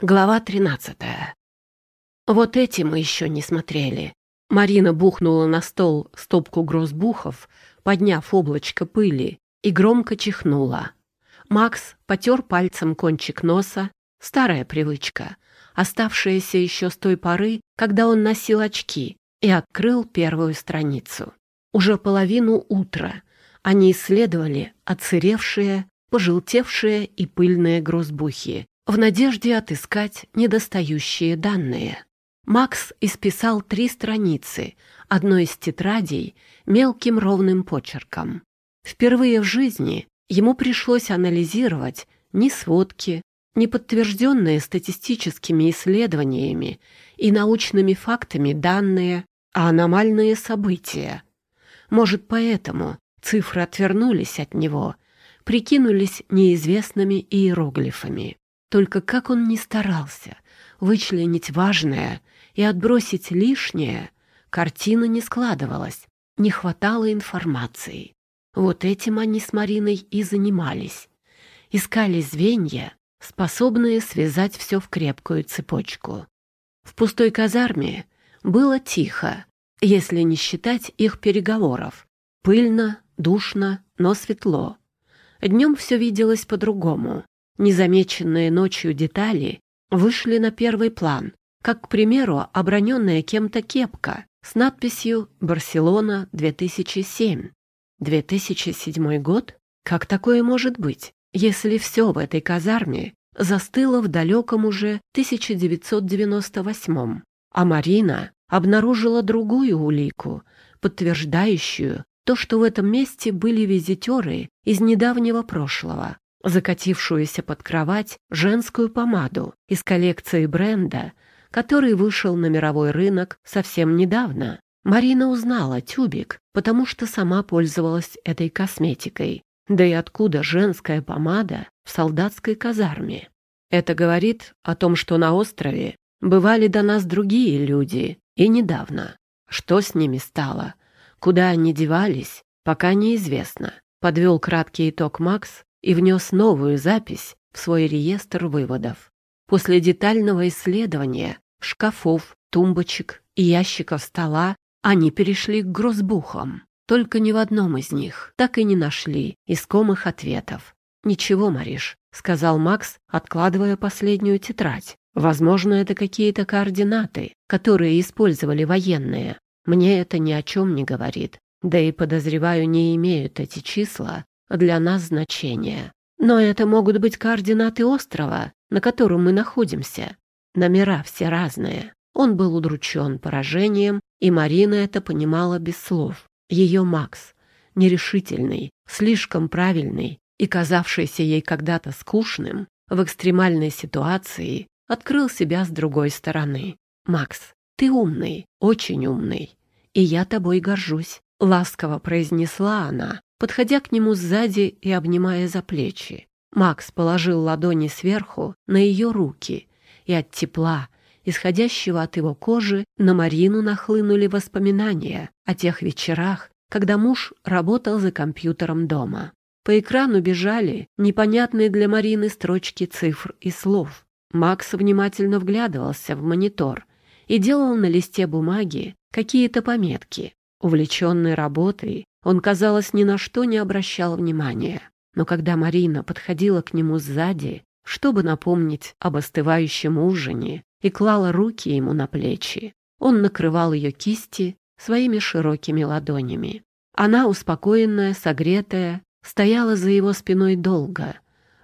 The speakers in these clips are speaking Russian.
Глава 13. Вот эти мы еще не смотрели. Марина бухнула на стол стопку грозбухов, подняв облачко пыли, и громко чихнула. Макс потер пальцем кончик носа, старая привычка, оставшаяся еще с той поры, когда он носил очки, и открыл первую страницу. Уже половину утра они исследовали оцеревшие, пожелтевшие и пыльные грозбухи, в надежде отыскать недостающие данные. Макс исписал три страницы одной из тетрадей мелким ровным почерком. Впервые в жизни ему пришлось анализировать ни сводки, ни подтвержденные статистическими исследованиями и научными фактами данные, а аномальные события. Может, поэтому цифры отвернулись от него, прикинулись неизвестными иероглифами. Только как он ни старался вычленить важное и отбросить лишнее, картина не складывалась, не хватало информации. Вот этим они с Мариной и занимались. Искали звенья, способные связать все в крепкую цепочку. В пустой казарме было тихо, если не считать их переговоров. Пыльно, душно, но светло. Днем все виделось по-другому. Незамеченные ночью детали вышли на первый план, как, к примеру, оброненная кем-то кепка с надписью «Барселона 2007». 2007 год? Как такое может быть, если все в этой казарме застыло в далеком уже 1998 а Марина обнаружила другую улику, подтверждающую то, что в этом месте были визитеры из недавнего прошлого закатившуюся под кровать женскую помаду из коллекции бренда, который вышел на мировой рынок совсем недавно. Марина узнала тюбик, потому что сама пользовалась этой косметикой. Да и откуда женская помада в солдатской казарме? Это говорит о том, что на острове бывали до нас другие люди, и недавно. Что с ними стало? Куда они девались, пока неизвестно. Подвел краткий итог Макс, и внес новую запись в свой реестр выводов. После детального исследования шкафов, тумбочек и ящиков стола они перешли к грозбухам. Только ни в одном из них так и не нашли искомых ответов. «Ничего, Мариш», — сказал Макс, откладывая последнюю тетрадь. «Возможно, это какие-то координаты, которые использовали военные. Мне это ни о чем не говорит. Да и, подозреваю, не имеют эти числа для нас значения. Но это могут быть координаты острова, на котором мы находимся. Номера все разные. Он был удручен поражением, и Марина это понимала без слов. Ее Макс, нерешительный, слишком правильный и казавшийся ей когда-то скучным, в экстремальной ситуации открыл себя с другой стороны. «Макс, ты умный, очень умный, и я тобой горжусь», — ласково произнесла она, подходя к нему сзади и обнимая за плечи. Макс положил ладони сверху на ее руки, и от тепла, исходящего от его кожи, на Марину нахлынули воспоминания о тех вечерах, когда муж работал за компьютером дома. По экрану бежали непонятные для Марины строчки цифр и слов. Макс внимательно вглядывался в монитор и делал на листе бумаги какие-то пометки. Увлеченный работой, он, казалось, ни на что не обращал внимания. Но когда Марина подходила к нему сзади, чтобы напомнить об остывающем ужине, и клала руки ему на плечи, он накрывал ее кисти своими широкими ладонями. Она, успокоенная, согретая, стояла за его спиной долго,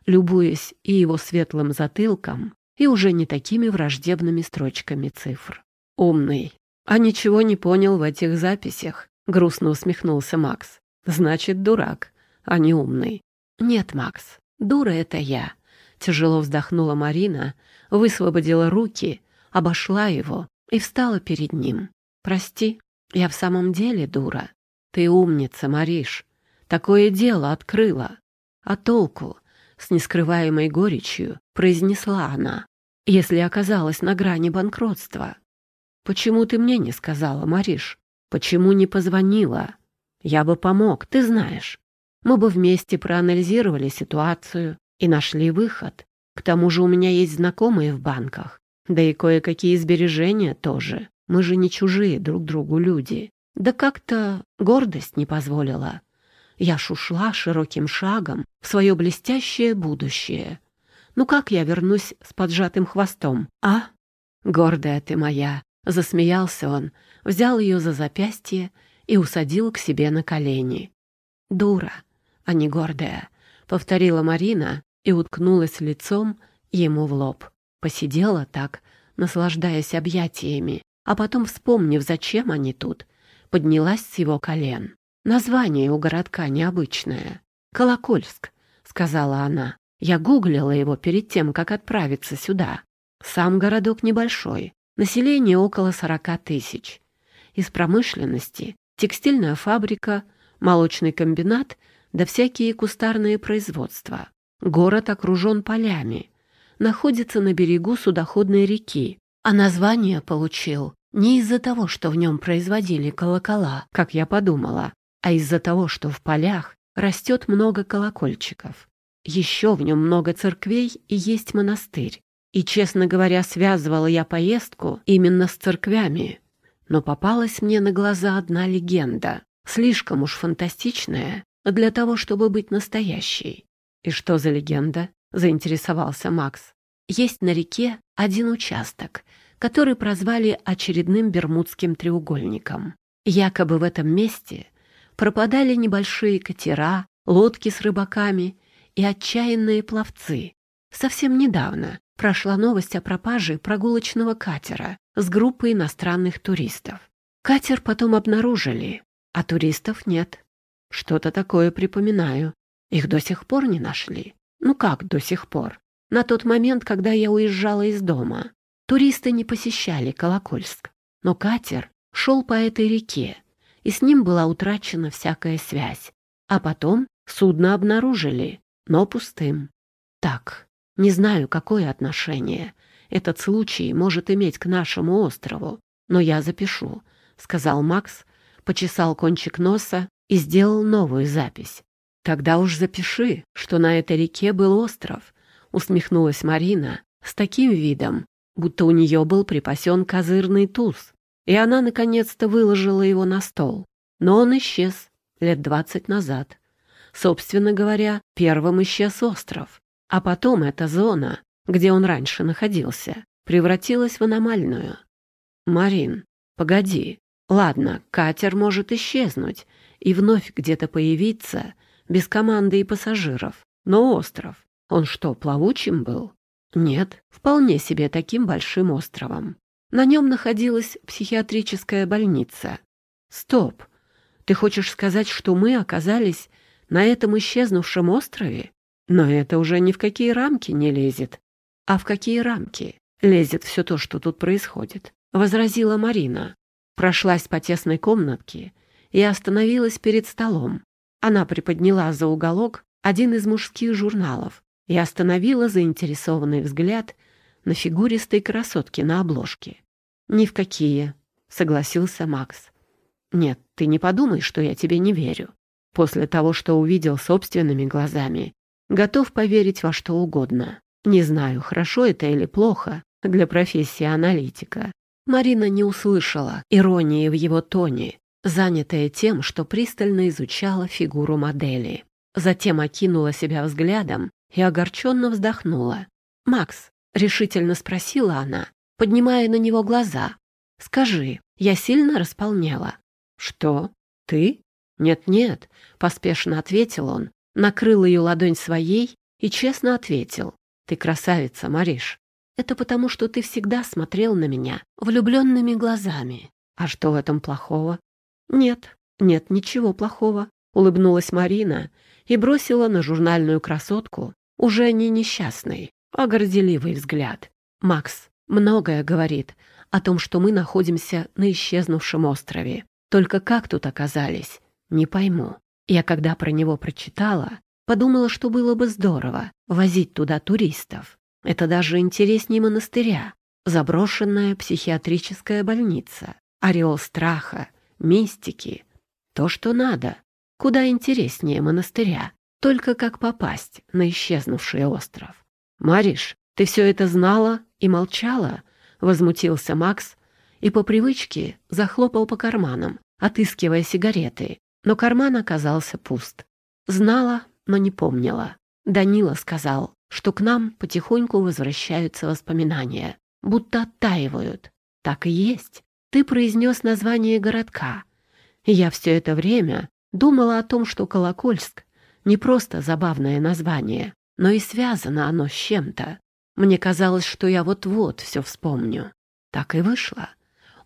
любуясь и его светлым затылком, и уже не такими враждебными строчками цифр. Умный, а ничего не понял в этих записях, — грустно усмехнулся Макс. «Значит, дурак, а не умный». «Нет, Макс, дура — это я», — тяжело вздохнула Марина, высвободила руки, обошла его и встала перед ним. «Прости, я в самом деле дура. Ты умница, Мариш. Такое дело открыла. А толку?» — с нескрываемой горечью произнесла она. «Если оказалась на грани банкротства. Почему ты мне не сказала, Мариш?» Почему не позвонила? Я бы помог, ты знаешь. Мы бы вместе проанализировали ситуацию и нашли выход. К тому же у меня есть знакомые в банках, да и кое-какие сбережения тоже. Мы же не чужие друг другу люди. Да как-то гордость не позволила. Я ж ушла широким шагом в свое блестящее будущее. Ну как я вернусь с поджатым хвостом, а? Гордая ты моя, засмеялся он, взял ее за запястье и усадил к себе на колени. Дура, а не гордая, повторила Марина и уткнулась лицом ему в лоб. Посидела так, наслаждаясь объятиями, а потом, вспомнив, зачем они тут, поднялась с его колен. Название у городка необычное. «Колокольск», — сказала она. Я гуглила его перед тем, как отправиться сюда. Сам городок небольшой, население около сорока тысяч. Из промышленности текстильная фабрика, молочный комбинат да всякие кустарные производства. Город окружен полями, находится на берегу судоходной реки, а название получил не из-за того, что в нем производили колокола, как я подумала, а из-за того, что в полях растет много колокольчиков. Еще в нем много церквей и есть монастырь. И, честно говоря, связывала я поездку именно с церквями. Но попалась мне на глаза одна легенда, слишком уж фантастичная для того, чтобы быть настоящей. «И что за легенда?» — заинтересовался Макс. «Есть на реке один участок, который прозвали очередным Бермудским треугольником. Якобы в этом месте пропадали небольшие катера, лодки с рыбаками и отчаянные пловцы. Совсем недавно прошла новость о пропаже прогулочного катера с группой иностранных туристов. Катер потом обнаружили, а туристов нет. Что-то такое припоминаю. Их до сих пор не нашли. Ну как до сих пор? На тот момент, когда я уезжала из дома. Туристы не посещали Колокольск, но катер шел по этой реке, и с ним была утрачена всякая связь. А потом судно обнаружили, но пустым. Так, не знаю, какое отношение этот случай может иметь к нашему острову, но я запишу, — сказал Макс, почесал кончик носа и сделал новую запись. «Тогда уж запиши, что на этой реке был остров», — усмехнулась Марина с таким видом, будто у нее был припасен козырный туз, и она наконец-то выложила его на стол. Но он исчез лет двадцать назад. Собственно говоря, первым исчез остров, а потом эта зона, где он раньше находился, превратилась в аномальную. «Марин, погоди. Ладно, катер может исчезнуть и вновь где-то появиться без команды и пассажиров. Но остров, он что, плавучим был? Нет, вполне себе таким большим островом. На нем находилась психиатрическая больница. Стоп! Ты хочешь сказать, что мы оказались на этом исчезнувшем острове? Но это уже ни в какие рамки не лезет. А в какие рамки лезет все то, что тут происходит? Возразила Марина. Прошлась по тесной комнатке и остановилась перед столом. Она приподняла за уголок один из мужских журналов и остановила заинтересованный взгляд на фигуристой красотке на обложке. «Ни в какие», — согласился Макс. «Нет, ты не подумай, что я тебе не верю. После того, что увидел собственными глазами, готов поверить во что угодно. Не знаю, хорошо это или плохо для профессии аналитика». Марина не услышала иронии в его тоне, занятая тем, что пристально изучала фигуру модели. Затем окинула себя взглядом и огорченно вздохнула. «Макс», — решительно спросила она, поднимая на него глаза, «скажи, я сильно располнела?» «Что? Ты?» «Нет-нет», — поспешно ответил он, накрыл ее ладонь своей и честно ответил. «Ты красавица, Мариш. Это потому, что ты всегда смотрел на меня влюбленными глазами. А что в этом плохого?» «Нет, нет ничего плохого», — улыбнулась Марина и бросила на журнальную красотку уже не несчастный, а горделивый взгляд. «Макс многое говорит о том, что мы находимся на исчезнувшем острове. Только как тут оказались, не пойму. Я когда про него прочитала, подумала, что было бы здорово возить туда туристов. Это даже интереснее монастыря. Заброшенная психиатрическая больница. Ореол страха, мистики. То, что надо. Куда интереснее монастыря. Только как попасть на исчезнувший остров. «Мариш, ты все это знала и молчала?» — возмутился Макс и по привычке захлопал по карманам, отыскивая сигареты, но карман оказался пуст. Знала, но не помнила. Данила сказал, что к нам потихоньку возвращаются воспоминания, будто оттаивают. Так и есть. Ты произнес название городка. Я все это время думала о том, что Колокольск не просто забавное название, но и связано оно с чем-то. Мне казалось, что я вот-вот все вспомню. Так и вышло.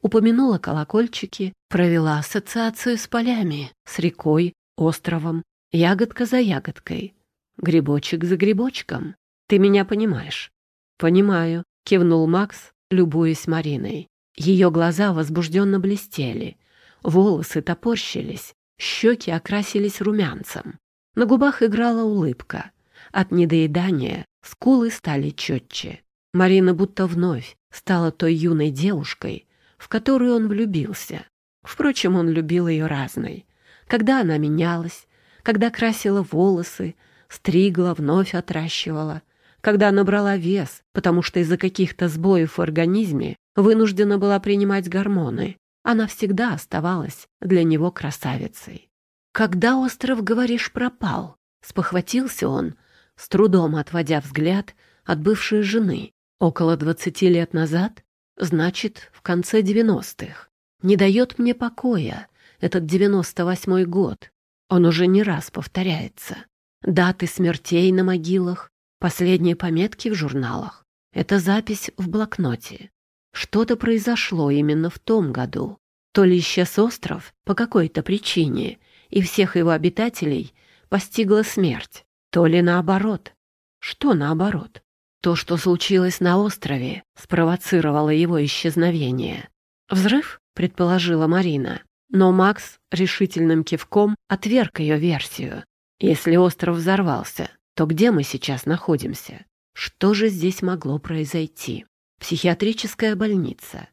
Упомянула колокольчики, провела ассоциацию с полями, с рекой, островом, ягодка за ягодкой, грибочек за грибочком. Ты меня понимаешь? Понимаю, кивнул Макс, любуясь Мариной. Ее глаза возбужденно блестели, волосы топорщились, щеки окрасились румянцем. На губах играла улыбка. От недоедания скулы стали четче. Марина будто вновь стала той юной девушкой, в которую он влюбился. Впрочем, он любил ее разной. Когда она менялась, когда красила волосы, стригла, вновь отращивала, когда набрала вес, потому что из-за каких-то сбоев в организме вынуждена была принимать гормоны, она всегда оставалась для него красавицей. «Когда остров, говоришь, пропал?» — спохватился он, с трудом отводя взгляд от бывшей жены. «Около двадцати лет назад? Значит, в конце девяностых. Не дает мне покоя этот девяносто восьмой год. Он уже не раз повторяется. Даты смертей на могилах, последние пометки в журналах. Это запись в блокноте. Что-то произошло именно в том году. То ли исчез остров по какой-то причине, и всех его обитателей постигла смерть, то ли наоборот. Что наоборот? То, что случилось на острове, спровоцировало его исчезновение. «Взрыв?» — предположила Марина. Но Макс решительным кивком отверг ее версию. «Если остров взорвался, то где мы сейчас находимся? Что же здесь могло произойти?» Психиатрическая больница,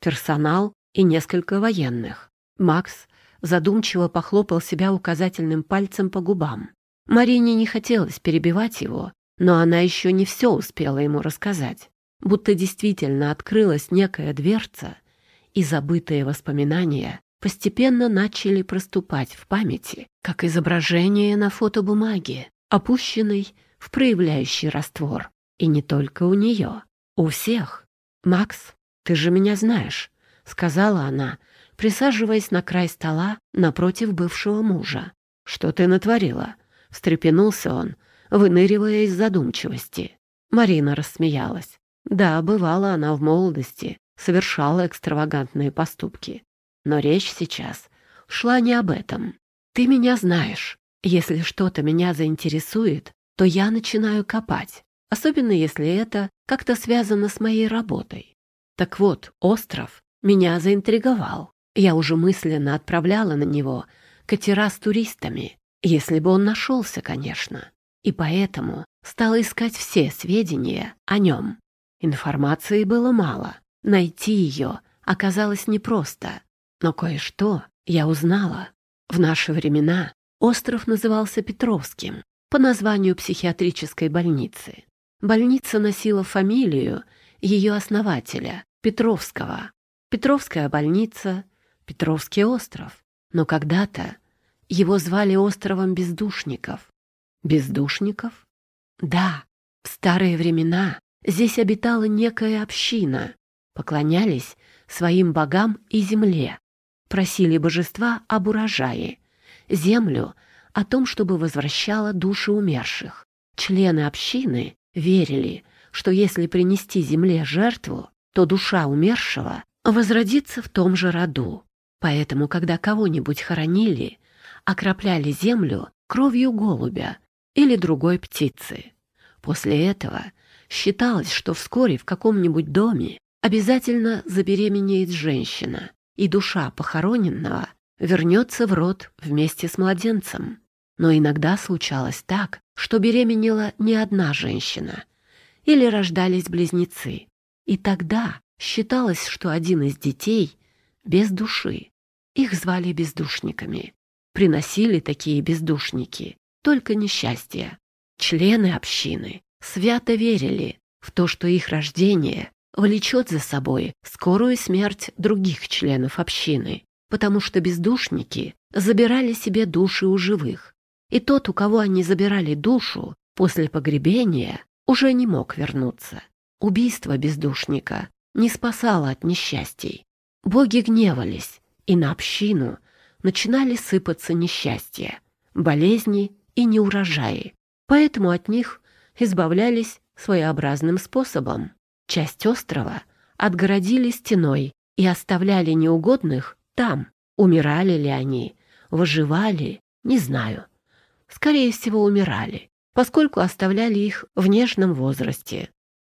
персонал и несколько военных. Макс задумчиво похлопал себя указательным пальцем по губам. Марине не хотелось перебивать его, но она еще не все успела ему рассказать. Будто действительно открылась некая дверца, и забытые воспоминания постепенно начали проступать в памяти, как изображение на фотобумаге, опущенной в проявляющий раствор. И не только у нее. «У всех. Макс, ты же меня знаешь», — сказала она, присаживаясь на край стола напротив бывшего мужа. «Что ты натворила?» — встрепенулся он, выныривая из задумчивости. Марина рассмеялась. Да, бывала она в молодости, совершала экстравагантные поступки. Но речь сейчас шла не об этом. «Ты меня знаешь. Если что-то меня заинтересует, то я начинаю копать особенно если это как-то связано с моей работой. Так вот, остров меня заинтриговал. Я уже мысленно отправляла на него катера с туристами, если бы он нашелся, конечно. И поэтому стала искать все сведения о нем. Информации было мало. Найти ее оказалось непросто. Но кое-что я узнала. В наши времена остров назывался Петровским по названию психиатрической больницы. Больница носила фамилию ее основателя, Петровского. Петровская больница, Петровский остров. Но когда-то его звали островом бездушников. Бездушников? Да, в старые времена здесь обитала некая община. Поклонялись своим богам и земле. Просили божества об урожае, землю о том, чтобы возвращала души умерших. Члены общины верили, что если принести земле жертву, то душа умершего возродится в том же роду. Поэтому, когда кого-нибудь хоронили, окропляли землю кровью голубя или другой птицы. После этого считалось, что вскоре в каком-нибудь доме обязательно забеременеет женщина, и душа похороненного вернется в род вместе с младенцем. Но иногда случалось так, что беременела не одна женщина или рождались близнецы. И тогда считалось, что один из детей без души. Их звали бездушниками. Приносили такие бездушники только несчастья. Члены общины свято верили в то, что их рождение влечет за собой скорую смерть других членов общины, потому что бездушники забирали себе души у живых, и тот, у кого они забирали душу, после погребения уже не мог вернуться. Убийство бездушника не спасало от несчастий. Боги гневались, и на общину начинали сыпаться несчастья, болезни и неурожаи. Поэтому от них избавлялись своеобразным способом. Часть острова отгородили стеной и оставляли неугодных там. Умирали ли они, выживали, не знаю. Скорее всего, умирали, поскольку оставляли их в нежном возрасте.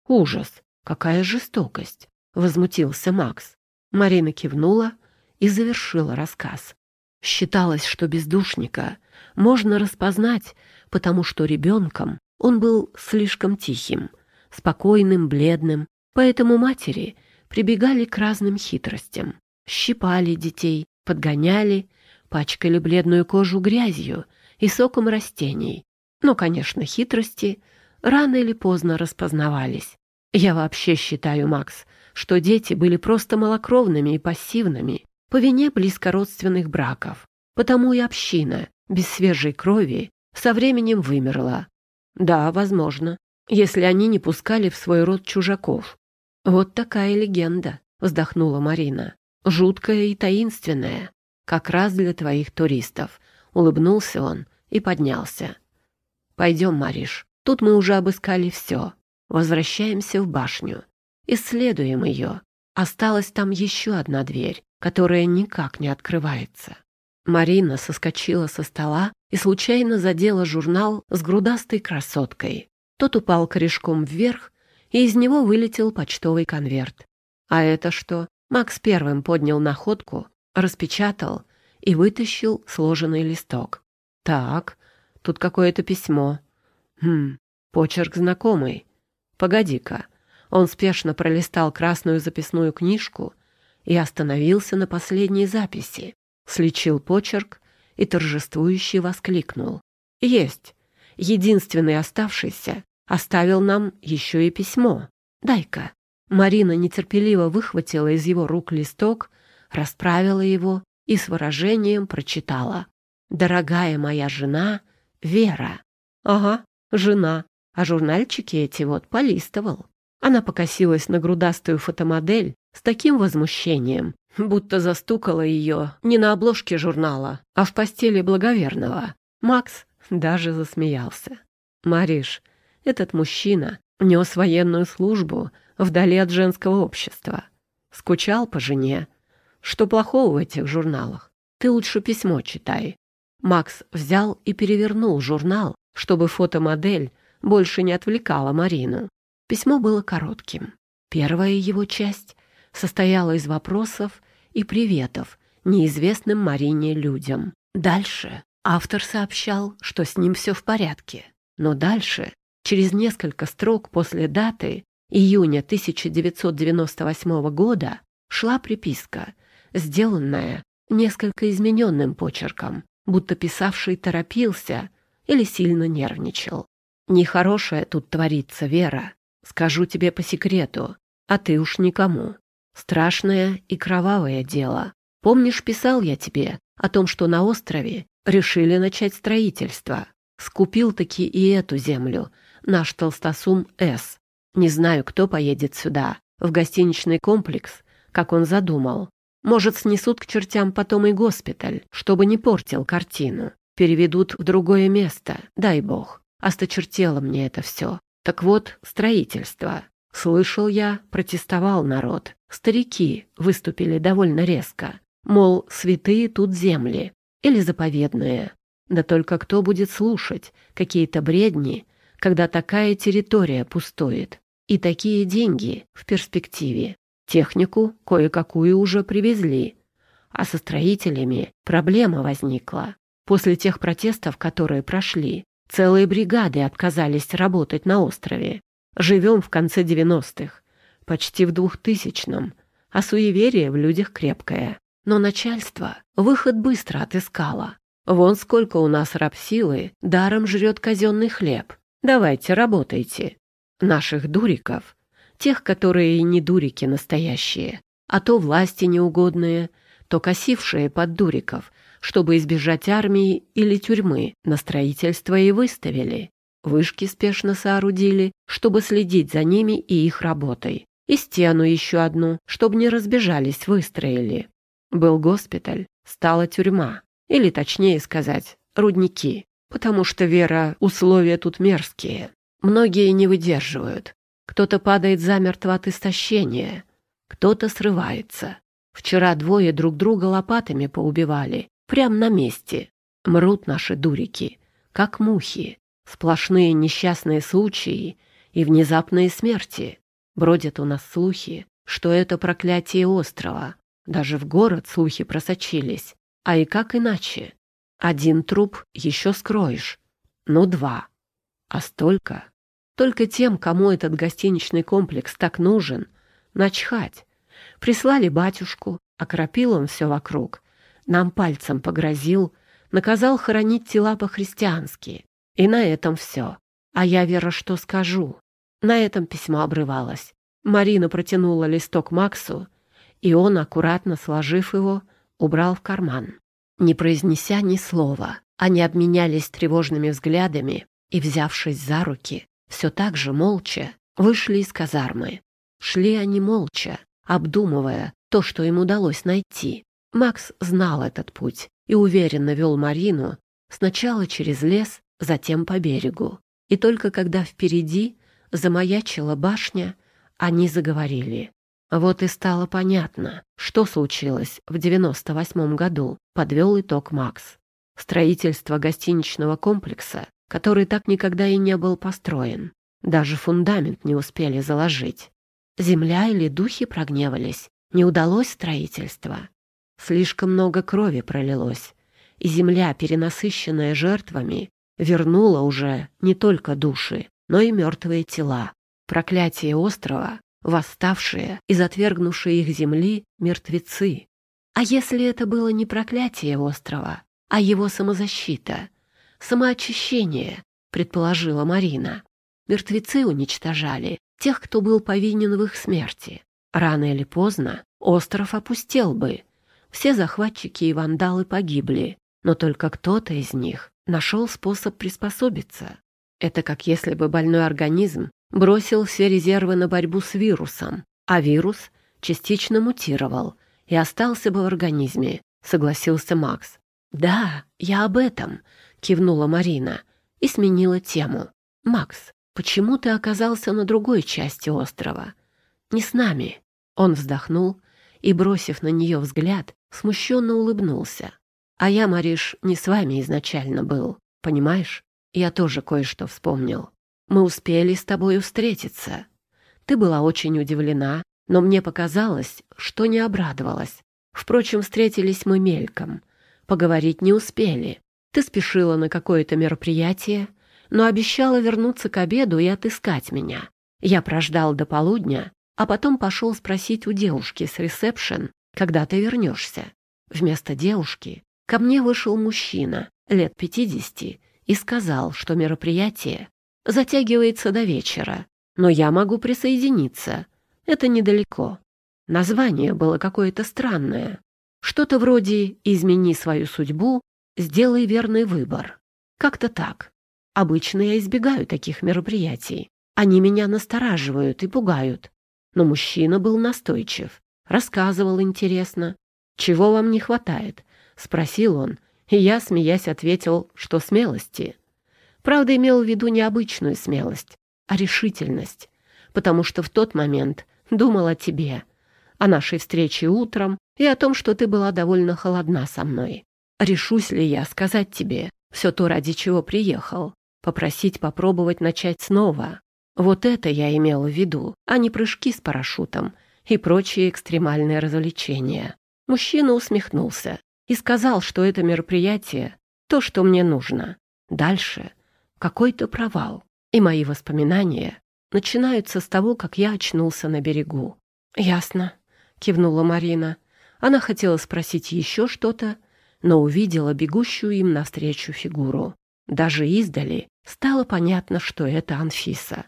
Ужас! Какая жестокость! Возмутился Макс. Марина кивнула и завершила рассказ. Считалось, что бездушника можно распознать, потому что ребенком он был слишком тихим, спокойным, бледным, поэтому матери прибегали к разным хитростям. Щипали детей, подгоняли, пачкали бледную кожу грязью и соком растений. Но, конечно, хитрости рано или поздно распознавались. Я вообще считаю, Макс, что дети были просто малокровными и пассивными по вине близкородственных браков. Потому и община без свежей крови со временем вымерла. Да, возможно, если они не пускали в свой род чужаков. Вот такая легенда, вздохнула Марина. Жуткая и таинственная, как раз для твоих туристов. Улыбнулся он и поднялся. Пойдем, Мариш, тут мы уже обыскали все. Возвращаемся в башню. Исследуем ее. Осталась там еще одна дверь, которая никак не открывается. Марина соскочила со стола и случайно задела журнал с грудастой красоткой. Тот упал корешком вверх, и из него вылетел почтовый конверт. А это что? Макс первым поднял находку, распечатал и вытащил сложенный листок. Так, тут какое-то письмо. Хм, почерк знакомый. Погоди-ка. Он спешно пролистал красную записную книжку и остановился на последней записи слечил почерк и торжествующе воскликнул. «Есть! Единственный оставшийся оставил нам еще и письмо. Дай-ка!» Марина нетерпеливо выхватила из его рук листок, расправила его и с выражением прочитала. «Дорогая моя жена Вера». «Ага, жена. А журнальчики эти вот полистывал». Она покосилась на грудастую фотомодель с таким возмущением, будто застукала ее не на обложке журнала, а в постели благоверного. Макс даже засмеялся. «Мариш, этот мужчина нес военную службу вдали от женского общества. Скучал по жене. Что плохого в этих журналах? Ты лучше письмо читай». Макс взял и перевернул журнал, чтобы фотомодель больше не отвлекала Марину. Письмо было коротким. Первая его часть состояла из вопросов и приветов неизвестным Марине людям. Дальше автор сообщал, что с ним все в порядке. Но дальше, через несколько строк после даты июня 1998 года, шла приписка, сделанная несколько измененным почерком, будто писавший торопился или сильно нервничал. «Нехорошее тут творится, Вера. Скажу тебе по секрету, а ты уж никому. Страшное и кровавое дело. Помнишь, писал я тебе о том, что на острове решили начать строительство. Скупил-таки и эту землю, наш толстосум С. Не знаю, кто поедет сюда, в гостиничный комплекс, как он задумал. Может, снесут к чертям потом и госпиталь, чтобы не портил картину. Переведут в другое место, дай бог. Осточертело мне это все. Так вот, строительство. Слышал я, протестовал народ. Старики выступили довольно резко. Мол, святые тут земли. Или заповедные. Да только кто будет слушать какие-то бредни, когда такая территория пустует? И такие деньги в перспективе. Технику кое-какую уже привезли. А со строителями проблема возникла. После тех протестов, которые прошли, целые бригады отказались работать на острове. Живем в конце девяностых, почти в двухтысячном, а суеверие в людях крепкое. Но начальство выход быстро отыскало. Вон сколько у нас рабсилы даром жрет казенный хлеб. Давайте, работайте. Наших дуриков, тех, которые не дурики настоящие, а то власти неугодные, то косившие под дуриков, чтобы избежать армии или тюрьмы, на строительство и выставили. Вышки спешно соорудили, чтобы следить за ними и их работой. И стену еще одну, чтобы не разбежались, выстроили. Был госпиталь, стала тюрьма. Или, точнее сказать, рудники. Потому что, Вера, условия тут мерзкие. Многие не выдерживают. Кто-то падает замертво от истощения, кто-то срывается. Вчера двое друг друга лопатами поубивали, прямо на месте. Мрут наши дурики, как мухи. Сплошные несчастные случаи и внезапные смерти. Бродят у нас слухи, что это проклятие острова. Даже в город слухи просочились. А и как иначе? Один труп еще скроешь. Ну, два. А столько? Только тем, кому этот гостиничный комплекс так нужен, начхать. Прислали батюшку, окропил он все вокруг. Нам пальцем погрозил, наказал хоронить тела по-христиански. И на этом все. А я, Вера, что скажу? На этом письмо обрывалось. Марина протянула листок Максу, и он, аккуратно сложив его, убрал в карман. Не произнеся ни слова, они обменялись тревожными взглядами и, взявшись за руки, все так же молча вышли из казармы. Шли они молча, обдумывая то, что им удалось найти. Макс знал этот путь и уверенно вел Марину сначала через лес, затем по берегу. И только когда впереди замаячила башня, они заговорили. Вот и стало понятно, что случилось в 98 году, подвел итог Макс. Строительство гостиничного комплекса, который так никогда и не был построен. Даже фундамент не успели заложить. Земля или духи прогневались. Не удалось строительство. Слишком много крови пролилось, и земля, перенасыщенная жертвами, вернула уже не только души, но и мертвые тела. Проклятие острова, восставшие и затвергнувшие их земли мертвецы. А если это было не проклятие острова, а его самозащита, самоочищение, предположила Марина. Мертвецы уничтожали тех, кто был повинен в их смерти. Рано или поздно остров опустел бы. Все захватчики и вандалы погибли, но только кто-то из них нашел способ приспособиться. Это как если бы больной организм бросил все резервы на борьбу с вирусом, а вирус частично мутировал и остался бы в организме, согласился Макс. «Да, я об этом», — кивнула Марина и сменила тему. «Макс, почему ты оказался на другой части острова? Не с нами». Он вздохнул и, бросив на нее взгляд, смущенно улыбнулся. А я, Мариш, не с вами изначально был, понимаешь? Я тоже кое-что вспомнил. Мы успели с тобой встретиться. Ты была очень удивлена, но мне показалось, что не обрадовалась. Впрочем, встретились мы мельком. Поговорить не успели. Ты спешила на какое-то мероприятие, но обещала вернуться к обеду и отыскать меня. Я прождал до полудня, а потом пошел спросить у девушки с ресепшн, когда ты вернешься. Вместо девушки Ко мне вышел мужчина, лет пятидесяти, и сказал, что мероприятие затягивается до вечера, но я могу присоединиться. Это недалеко. Название было какое-то странное. Что-то вроде «измени свою судьбу, сделай верный выбор». Как-то так. Обычно я избегаю таких мероприятий. Они меня настораживают и пугают. Но мужчина был настойчив, рассказывал интересно. Чего вам не хватает? — спросил он, и я, смеясь, ответил, что смелости. Правда, имел в виду не обычную смелость, а решительность, потому что в тот момент думал о тебе, о нашей встрече утром и о том, что ты была довольно холодна со мной. Решусь ли я сказать тебе все то, ради чего приехал, попросить попробовать начать снова? Вот это я имел в виду, а не прыжки с парашютом и прочие экстремальные развлечения. Мужчина усмехнулся и сказал, что это мероприятие — то, что мне нужно. Дальше какой-то провал, и мои воспоминания начинаются с того, как я очнулся на берегу. «Ясно», — кивнула Марина. Она хотела спросить еще что-то, но увидела бегущую им навстречу фигуру. Даже издали стало понятно, что это Анфиса.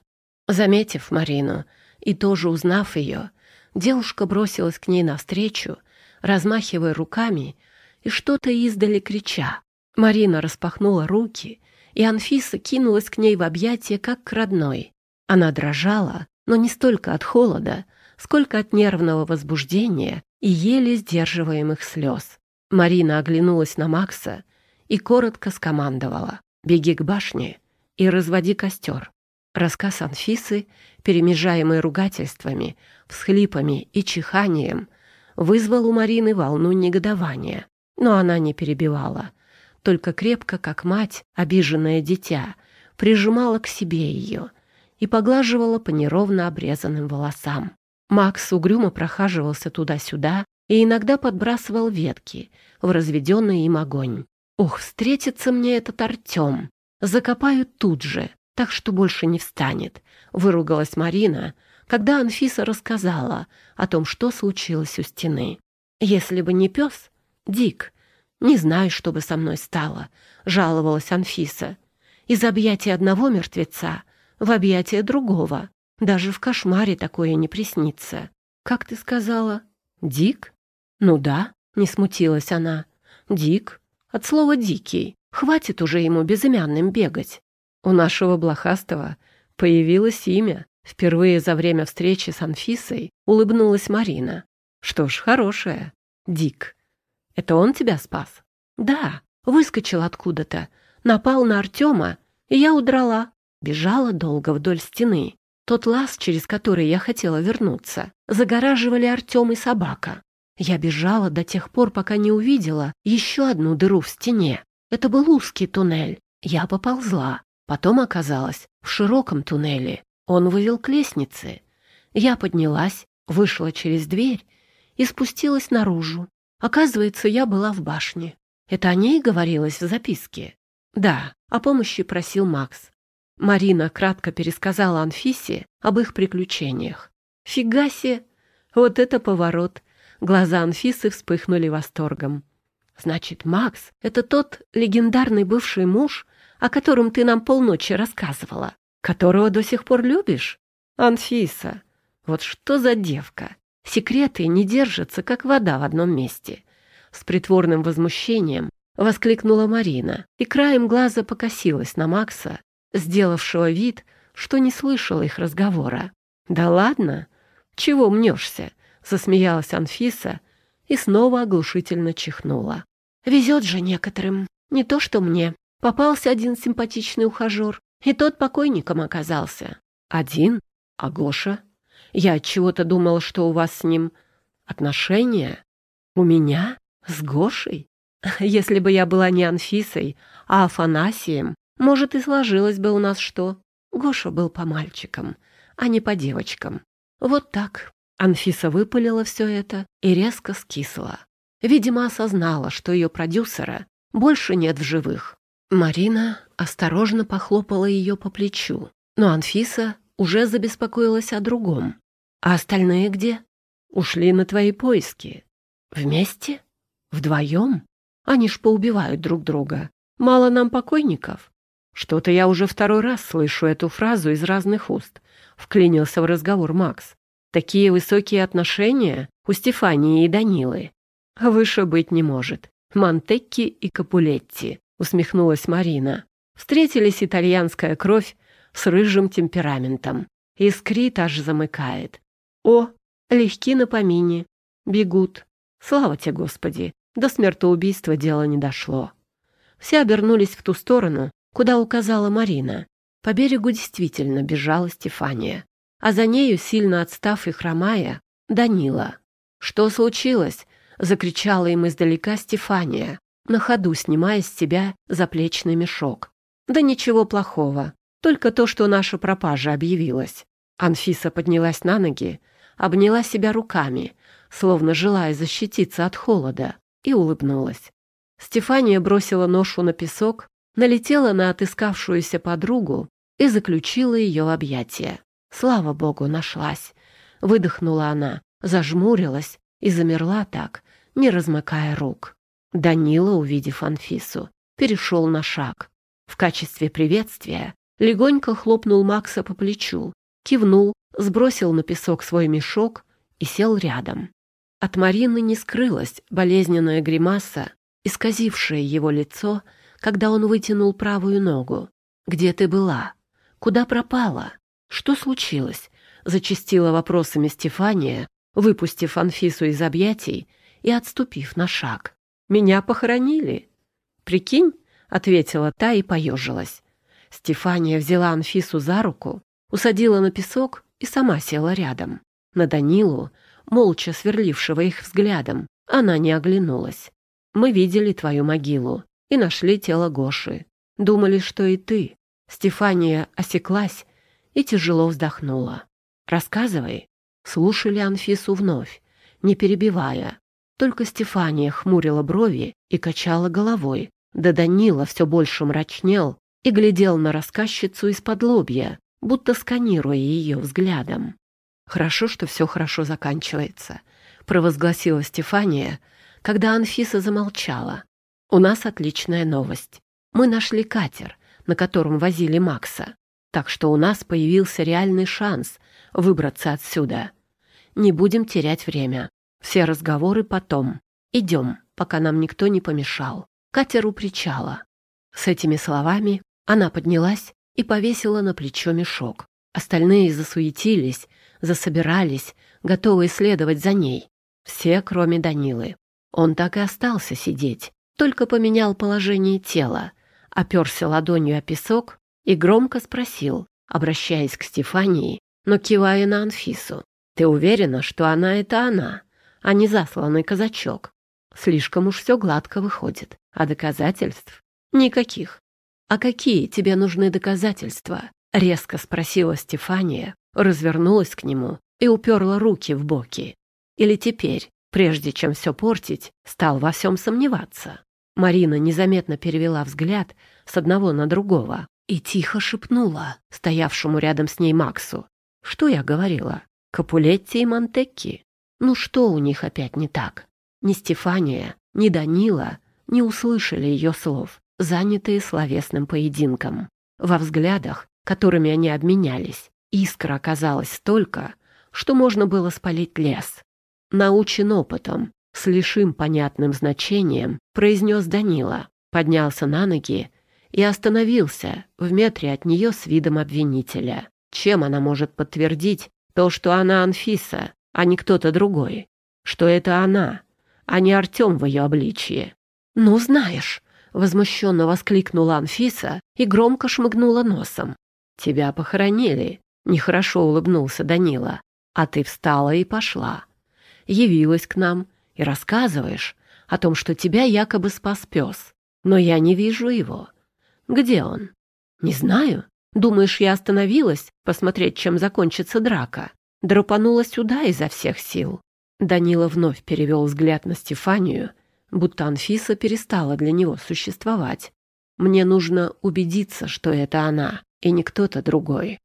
Заметив Марину и тоже узнав ее, девушка бросилась к ней навстречу, размахивая руками и что-то издали крича. Марина распахнула руки, и Анфиса кинулась к ней в объятия, как к родной. Она дрожала, но не столько от холода, сколько от нервного возбуждения и еле сдерживаемых слез. Марина оглянулась на Макса и коротко скомандовала «Беги к башне и разводи костер». Рассказ Анфисы, перемежаемый ругательствами, всхлипами и чиханием, вызвал у Марины волну негодования. Но она не перебивала, только крепко, как мать, обиженное дитя, прижимала к себе ее и поглаживала по неровно обрезанным волосам. Макс угрюмо прохаживался туда-сюда и иногда подбрасывал ветки в разведенный им огонь. «Ух, встретится мне этот Артем! Закопаю тут же, так что больше не встанет», — выругалась Марина, когда Анфиса рассказала о том, что случилось у стены. «Если бы не пес, Дик, не знаю, что бы со мной стало», — жаловалась Анфиса. «Из объятия одного мертвеца в объятия другого. Даже в кошмаре такое не приснится. Как ты сказала? Дик? Ну да, не смутилась она. Дик. От слова «дикий». Хватит уже ему безымянным бегать. У нашего блохастого появилось имя. Впервые за время встречи с Анфисой улыбнулась Марина. Что ж, хорошая. Дик. Это он тебя спас? Да, выскочил откуда-то, напал на Артема, и я удрала. Бежала долго вдоль стены. Тот лаз, через который я хотела вернуться, загораживали Артем и собака. Я бежала до тех пор, пока не увидела еще одну дыру в стене. Это был узкий туннель. Я поползла. Потом оказалась в широком туннеле. Он вывел к лестнице. Я поднялась, вышла через дверь и спустилась наружу. Оказывается, я была в башне. Это о ней говорилось в записке? Да, о помощи просил Макс. Марина кратко пересказала Анфисе об их приключениях. «Фига себе! Вот это поворот!» Глаза Анфисы вспыхнули восторгом. «Значит, Макс — это тот легендарный бывший муж, о котором ты нам полночи рассказывала, которого до сих пор любишь? Анфиса, вот что за девка! Секреты не держатся, как вода в одном месте!» С притворным возмущением воскликнула Марина и краем глаза покосилась на Макса, сделавшего вид, что не слышал их разговора. «Да ладно? Чего мнешься?» — засмеялась Анфиса и снова оглушительно чихнула. «Везет же некоторым. Не то что мне. Попался один симпатичный ухажер, и тот покойником оказался. Один? А Гоша? Я от чего-то думала, что у вас с ним отношения. У меня? С Гошей? Если бы я была не Анфисой, а Афанасием, может, и сложилось бы у нас что. Гоша был по мальчикам, а не по девочкам. Вот так. Анфиса выпалила все это и резко скисла. Видимо, осознала, что ее продюсера больше нет в живых. Марина осторожно похлопала ее по плечу, но Анфиса уже забеспокоилась о другом. «А остальные где?» «Ушли на твои поиски». «Вместе? Вдвоем? Они ж поубивают друг друга. Мало нам покойников?» «Что-то я уже второй раз слышу эту фразу из разных уст», — вклинился в разговор Макс. «Такие высокие отношения у Стефании и Данилы. Выше быть не может. Монтекки и Капулетти», — усмехнулась Марина. Встретились итальянская кровь с рыжим темпераментом. Искрит аж замыкает. О, легки на помине. Бегут. Слава тебе, Господи, до смертоубийства дело не дошло. Все обернулись в ту сторону, куда указала Марина. По берегу действительно бежала Стефания, а за нею, сильно отстав и хромая, Данила. «Что случилось?» — закричала им издалека Стефания, на ходу снимая с себя заплечный мешок. «Да ничего плохого, только то, что наша пропажа объявилась». Анфиса поднялась на ноги, обняла себя руками, словно желая защититься от холода, и улыбнулась. Стефания бросила ношу на песок налетела на отыскавшуюся подругу и заключила ее в объятия. Слава богу, нашлась. Выдохнула она, зажмурилась и замерла так, не размыкая рук. Данила, увидев Анфису, перешел на шаг. В качестве приветствия легонько хлопнул Макса по плечу, кивнул, сбросил на песок свой мешок и сел рядом. От Марины не скрылась болезненная гримаса, исказившая его лицо, когда он вытянул правую ногу. «Где ты была? Куда пропала? Что случилось?» — зачастила вопросами Стефания, выпустив Анфису из объятий и отступив на шаг. «Меня похоронили?» «Прикинь?» — ответила та и поежилась. Стефания взяла Анфису за руку, усадила на песок и сама села рядом. На Данилу, молча сверлившего их взглядом, она не оглянулась. «Мы видели твою могилу и нашли тело Гоши. Думали, что и ты». Стефания осеклась и тяжело вздохнула. «Рассказывай». Слушали Анфису вновь, не перебивая. Только Стефания хмурила брови и качала головой. Да Данила все больше мрачнел и глядел на рассказчицу из-под лобья, будто сканируя ее взглядом. «Хорошо, что все хорошо заканчивается», — провозгласила Стефания, когда Анфиса замолчала. «У нас отличная новость. Мы нашли катер, на котором возили Макса, так что у нас появился реальный шанс выбраться отсюда. Не будем терять время. Все разговоры потом. Идем, пока нам никто не помешал. Катер у причала». С этими словами она поднялась и повесила на плечо мешок. Остальные засуетились, засобирались, готовые следовать за ней. Все, кроме Данилы. Он так и остался сидеть, только поменял положение тела, оперся ладонью о песок и громко спросил, обращаясь к Стефании, но кивая на Анфису. «Ты уверена, что она — это она, а не засланный казачок? Слишком уж все гладко выходит, а доказательств — никаких. «А какие тебе нужны доказательства?» — резко спросила Стефания, развернулась к нему и уперла руки в боки. «Или теперь, прежде чем все портить, стал во всем сомневаться?» Марина незаметно перевела взгляд с одного на другого и тихо шепнула стоявшему рядом с ней Максу. «Что я говорила? Капулетти и Монтекки? Ну что у них опять не так?» Ни Стефания, ни Данила не услышали ее слов занятые словесным поединком. Во взглядах, которыми они обменялись, искра оказалась столько, что можно было спалить лес. Научен опытом, с лишим понятным значением, произнес Данила, поднялся на ноги и остановился в метре от нее с видом обвинителя. Чем она может подтвердить то, что она Анфиса, а не кто-то другой? Что это она, а не Артем в ее обличье? «Ну, знаешь», Возмущенно воскликнула Анфиса и громко шмыгнула носом. «Тебя похоронили», — нехорошо улыбнулся Данила. «А ты встала и пошла. Явилась к нам и рассказываешь о том, что тебя якобы спас пес. Но я не вижу его. Где он?» «Не знаю. Думаешь, я остановилась посмотреть, чем закончится драка? Драпанула сюда изо всех сил». Данила вновь перевел взгляд на Стефанию — будто Анфиса перестала для него существовать. Мне нужно убедиться, что это она, и не кто-то другой.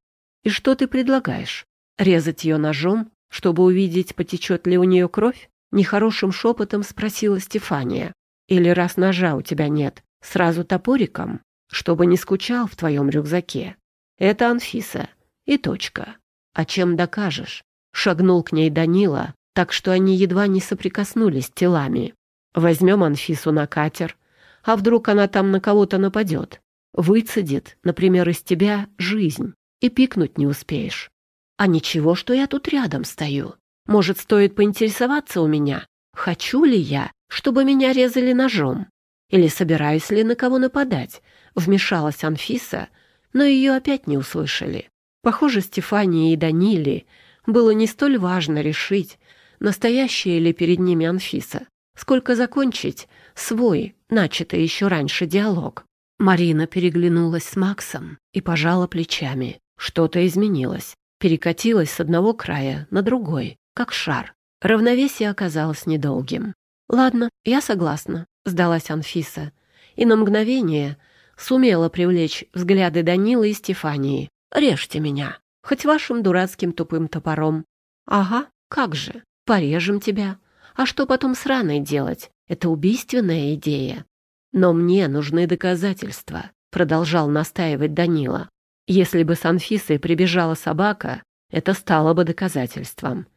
И что ты предлагаешь? Резать ее ножом, чтобы увидеть, потечет ли у нее кровь? Нехорошим шепотом спросила Стефания. Или раз ножа у тебя нет, сразу топориком, чтобы не скучал в твоем рюкзаке. Это Анфиса. И точка. А чем докажешь? Шагнул к ней Данила, так что они едва не соприкоснулись телами. Возьмем Анфису на катер, а вдруг она там на кого-то нападет, выцедит, например, из тебя жизнь, и пикнуть не успеешь. А ничего, что я тут рядом стою. Может, стоит поинтересоваться у меня, хочу ли я, чтобы меня резали ножом? Или собираюсь ли на кого нападать? Вмешалась Анфиса, но ее опять не услышали. Похоже, Стефании и Даниле было не столь важно решить, настоящая ли перед ними Анфиса сколько закончить свой, начатый еще раньше диалог. Марина переглянулась с Максом и пожала плечами. Что-то изменилось. Перекатилась с одного края на другой, как шар. Равновесие оказалось недолгим. «Ладно, я согласна», — сдалась Анфиса. И на мгновение сумела привлечь взгляды Данилы и Стефании. «Режьте меня, хоть вашим дурацким тупым топором». «Ага, как же, порежем тебя», а что потом с раной делать? Это убийственная идея. Но мне нужны доказательства. продолжал настаивать Данила. Если бы с Анфисой прибежала собака, это стало бы доказательством.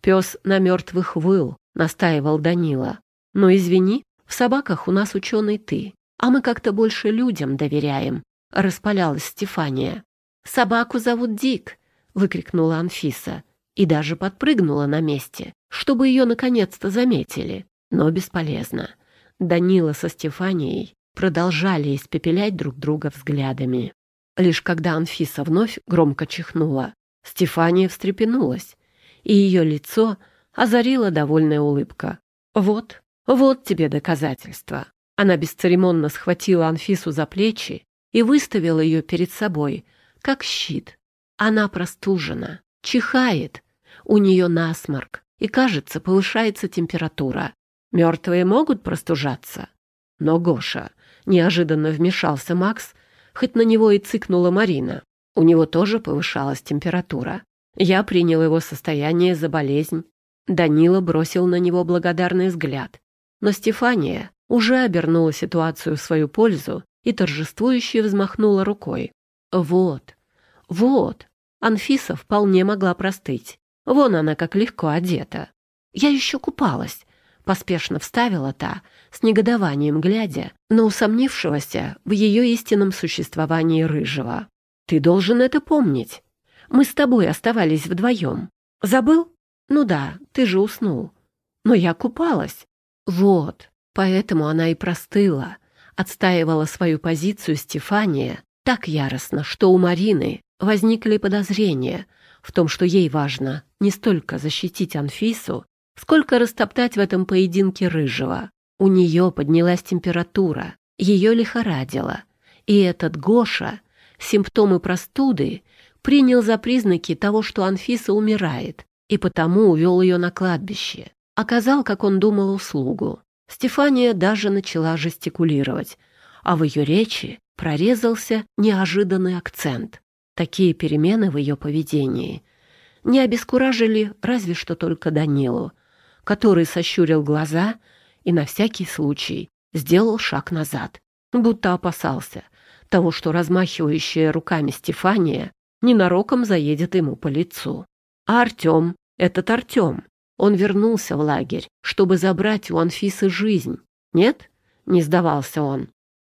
Пес на мертвых выл, настаивал Данила. Но извини, в собаках у нас ученый ты, а мы как-то больше людям доверяем, распалялась Стефания. Собаку зовут Дик, выкрикнула Анфиса и даже подпрыгнула на месте, чтобы ее наконец-то заметили. Но бесполезно. Данила со Стефанией продолжали испепелять друг друга взглядами. Лишь когда Анфиса вновь громко чихнула, Стефания встрепенулась, и ее лицо озарила довольная улыбка. «Вот, вот тебе доказательство». Она бесцеремонно схватила Анфису за плечи и выставила ее перед собой, как щит. Она простужена, чихает, у нее насморк, и, кажется, повышается температура. Мертвые могут простужаться. Но, Гоша, неожиданно вмешался Макс, хоть на него и цыкнула Марина. У него тоже повышалась температура. Я принял его состояние за болезнь. Данила бросил на него благодарный взгляд. Но Стефания уже обернула ситуацию в свою пользу и торжествующе взмахнула рукой. Вот, вот, Анфиса вполне могла простыть. Вон она как легко одета. Я еще купалась, поспешно вставила та, с негодованием глядя на усомнившегося в ее истинном существовании рыжего. «Ты должен это помнить. Мы с тобой оставались вдвоем. Забыл? Ну да, ты же уснул. Но я купалась. Вот, поэтому она и простыла, отстаивала свою позицию Стефания так яростно, что у Марины возникли подозрения в том, что ей важно не столько защитить Анфису, сколько растоптать в этом поединке Рыжего. У нее поднялась температура, ее лихорадило, и этот Гоша симптомы простуды принял за признаки того, что Анфиса умирает, и потому увел ее на кладбище. Оказал, как он думал, услугу. Стефания даже начала жестикулировать, а в ее речи прорезался неожиданный акцент. Такие перемены в ее поведении не обескуражили разве что только Данилу, который сощурил глаза и на всякий случай сделал шаг назад, будто опасался того, что размахивающая руками Стефания ненароком заедет ему по лицу. А Артем, этот Артем, он вернулся в лагерь, чтобы забрать у Анфисы жизнь. Нет? Не сдавался он.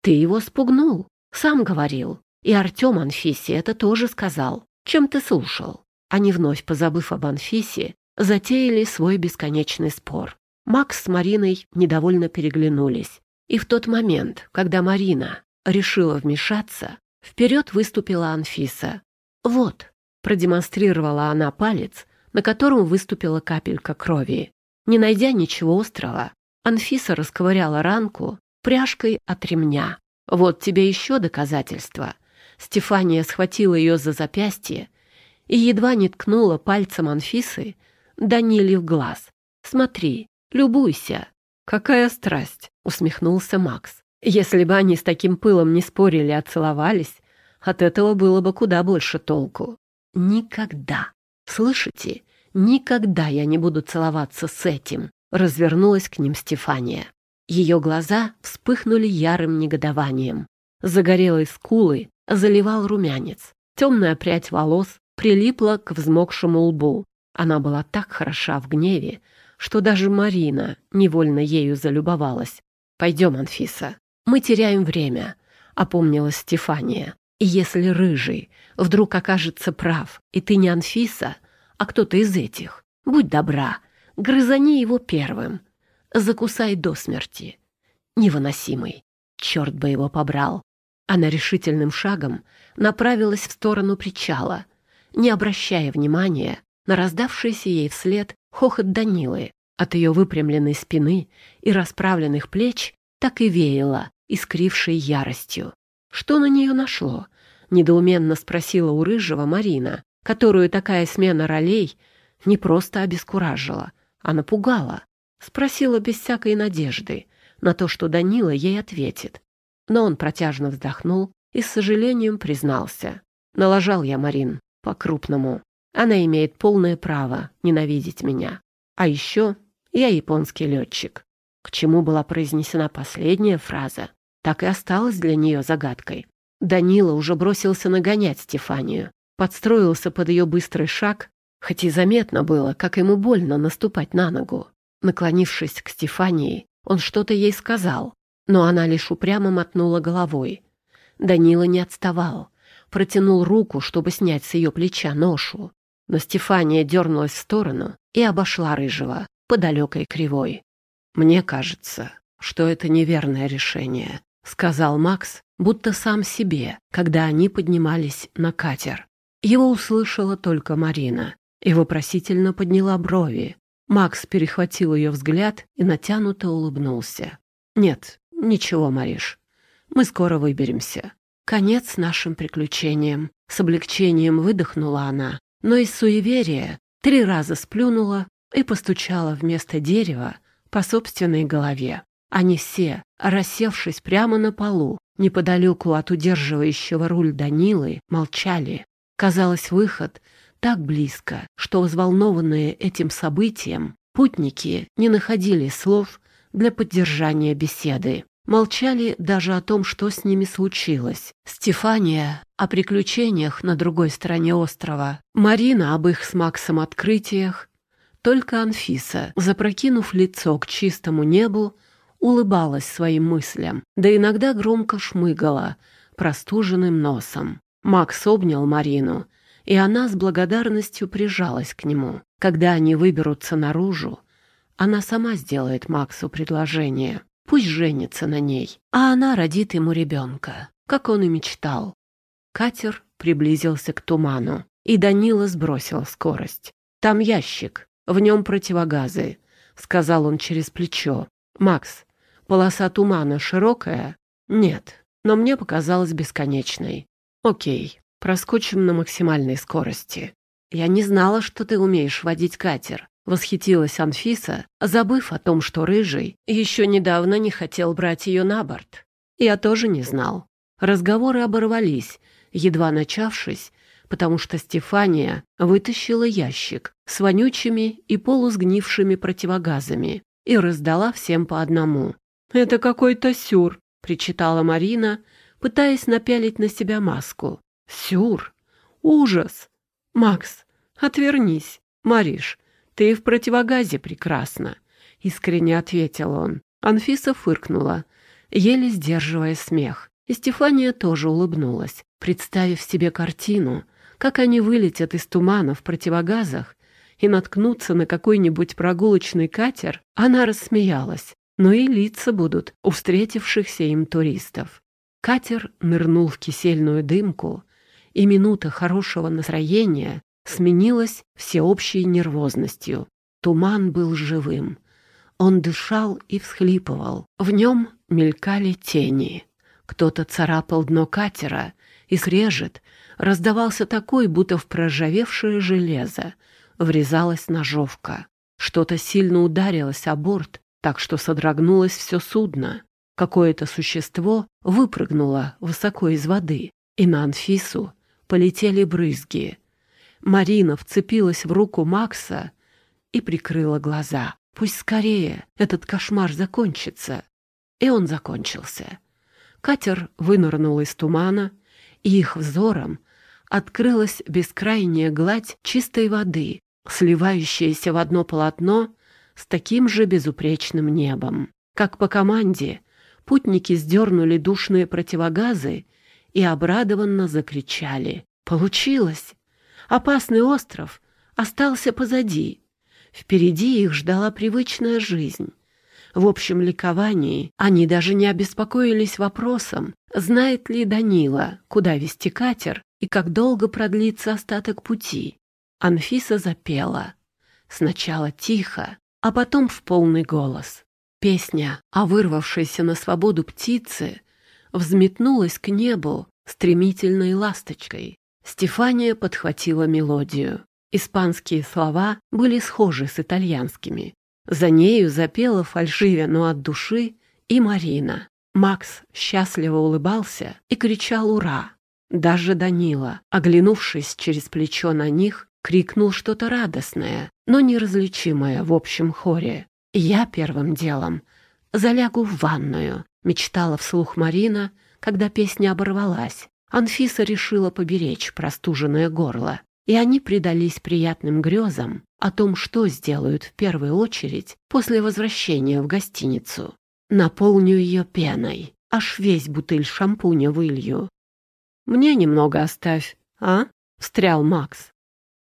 Ты его спугнул, сам говорил. И Артем Анфисе это тоже сказал. Чем ты слушал? Они, вновь позабыв об Анфисе, затеяли свой бесконечный спор. Макс с Мариной недовольно переглянулись. И в тот момент, когда Марина решила вмешаться, вперед выступила Анфиса. «Вот», — продемонстрировала она палец, на котором выступила капелька крови. Не найдя ничего острого, Анфиса расковыряла ранку пряжкой от ремня. «Вот тебе еще доказательство». Стефания схватила ее за запястье и едва не ткнула пальцем Анфисы Даниле в глаз. «Смотри, любуйся». «Какая страсть!» — усмехнулся Макс. «Если бы они с таким пылом не спорили, а целовались, от этого было бы куда больше толку». «Никогда! Слышите? Никогда я не буду целоваться с этим!» — развернулась к ним Стефания. Ее глаза вспыхнули ярым негодованием. Загорелые скулы заливал румянец. Темная прядь волос прилипла к взмокшему лбу. Она была так хороша в гневе, что даже Марина невольно ею залюбовалась. «Пойдем, Анфиса, мы теряем время», — опомнилась Стефания. «И если Рыжий вдруг окажется прав, и ты не Анфиса, а кто-то из этих, будь добра, грызани его первым, закусай до смерти. Невыносимый, черт бы его побрал». Она решительным шагом направилась в сторону причала, не обращая внимания на раздавшийся ей вслед хохот Данилы. От ее выпрямленной спины и расправленных плеч так и веяло, искрившей яростью. Что на нее нашло? Недоуменно спросила у Рыжего Марина, которую такая смена ролей не просто обескуражила, а напугала. Спросила без всякой надежды на то, что Данила ей ответит. Но он протяжно вздохнул и с сожалением признался. Налажал я Марин по-крупному. Она имеет полное право ненавидеть меня. А еще я японский летчик. К чему была произнесена последняя фраза, так и осталась для нее загадкой. Данила уже бросился нагонять Стефанию, подстроился под ее быстрый шаг, хоть и заметно было, как ему больно наступать на ногу. Наклонившись к Стефании, он что-то ей сказал, но она лишь упрямо мотнула головой. Данила не отставал, протянул руку, чтобы снять с ее плеча ношу. Но Стефания дернулась в сторону и обошла Рыжего по далекой кривой. «Мне кажется, что это неверное решение», — сказал Макс, будто сам себе, когда они поднимались на катер. Его услышала только Марина и вопросительно подняла брови. Макс перехватил ее взгляд и натянуто улыбнулся. «Нет, ничего, Мариш, мы скоро выберемся. Конец нашим приключениям». С облегчением выдохнула она, но из суеверия три раза сплюнула и постучала вместо дерева по собственной голове. Они все, рассевшись прямо на полу, неподалеку от удерживающего руль Данилы, молчали. Казалось, выход так близко, что взволнованные этим событием путники не находили слов для поддержания беседы. Молчали даже о том, что с ними случилось. Стефания о приключениях на другой стороне острова, Марина об их с Максом открытиях. Только Анфиса, запрокинув лицо к чистому небу, улыбалась своим мыслям, да иногда громко шмыгала простуженным носом. Макс обнял Марину, и она с благодарностью прижалась к нему. Когда они выберутся наружу, она сама сделает Максу предложение. Пусть женится на ней, а она родит ему ребенка, как он и мечтал. Катер приблизился к туману, и Данила сбросил скорость. «Там ящик, в нем противогазы», — сказал он через плечо. «Макс, Полоса тумана широкая? Нет, но мне показалось бесконечной. Окей, проскочим на максимальной скорости. Я не знала, что ты умеешь водить катер. Восхитилась Анфиса, забыв о том, что Рыжий еще недавно не хотел брать ее на борт. Я тоже не знал. Разговоры оборвались, едва начавшись, потому что Стефания вытащила ящик с вонючими и полусгнившими противогазами и раздала всем по одному. «Это какой-то сюр», — причитала Марина, пытаясь напялить на себя маску. «Сюр? Ужас! Макс, отвернись. Мариш, ты в противогазе прекрасна», — искренне ответил он. Анфиса фыркнула, еле сдерживая смех. И Стефания тоже улыбнулась, представив себе картину, как они вылетят из тумана в противогазах и наткнутся на какой-нибудь прогулочный катер, она рассмеялась но и лица будут у встретившихся им туристов. Катер нырнул в кисельную дымку, и минута хорошего настроения сменилась всеобщей нервозностью. Туман был живым. Он дышал и всхлипывал. В нем мелькали тени. Кто-то царапал дно катера, и скрежет раздавался такой, будто в проржавевшее железо врезалась ножовка. Что-то сильно ударилось о борт, так что содрогнулось все судно. Какое-то существо выпрыгнуло высоко из воды, и на Анфису полетели брызги. Марина вцепилась в руку Макса и прикрыла глаза. Пусть скорее этот кошмар закончится. И он закончился. Катер вынырнул из тумана, и их взором открылась бескрайняя гладь чистой воды, сливающаяся в одно полотно с таким же безупречным небом. Как по команде, путники сдернули душные противогазы и обрадованно закричали. Получилось! Опасный остров остался позади. Впереди их ждала привычная жизнь. В общем ликовании они даже не обеспокоились вопросом, знает ли Данила, куда вести катер и как долго продлится остаток пути. Анфиса запела. Сначала тихо, а потом в полный голос. Песня о вырвавшейся на свободу птице взметнулась к небу стремительной ласточкой. Стефания подхватила мелодию. Испанские слова были схожи с итальянскими. За нею запела фальшивя, но от души, и Марина. Макс счастливо улыбался и кричал «Ура!». Даже Данила, оглянувшись через плечо на них, крикнул что-то радостное, но неразличимое в общем хоре. «Я первым делом залягу в ванную», — мечтала вслух Марина, когда песня оборвалась, Анфиса решила поберечь простуженное горло, и они предались приятным грезам о том, что сделают в первую очередь после возвращения в гостиницу. Наполню ее пеной, аж весь бутыль шампуня вылью. «Мне немного оставь, а?» — встрял Макс.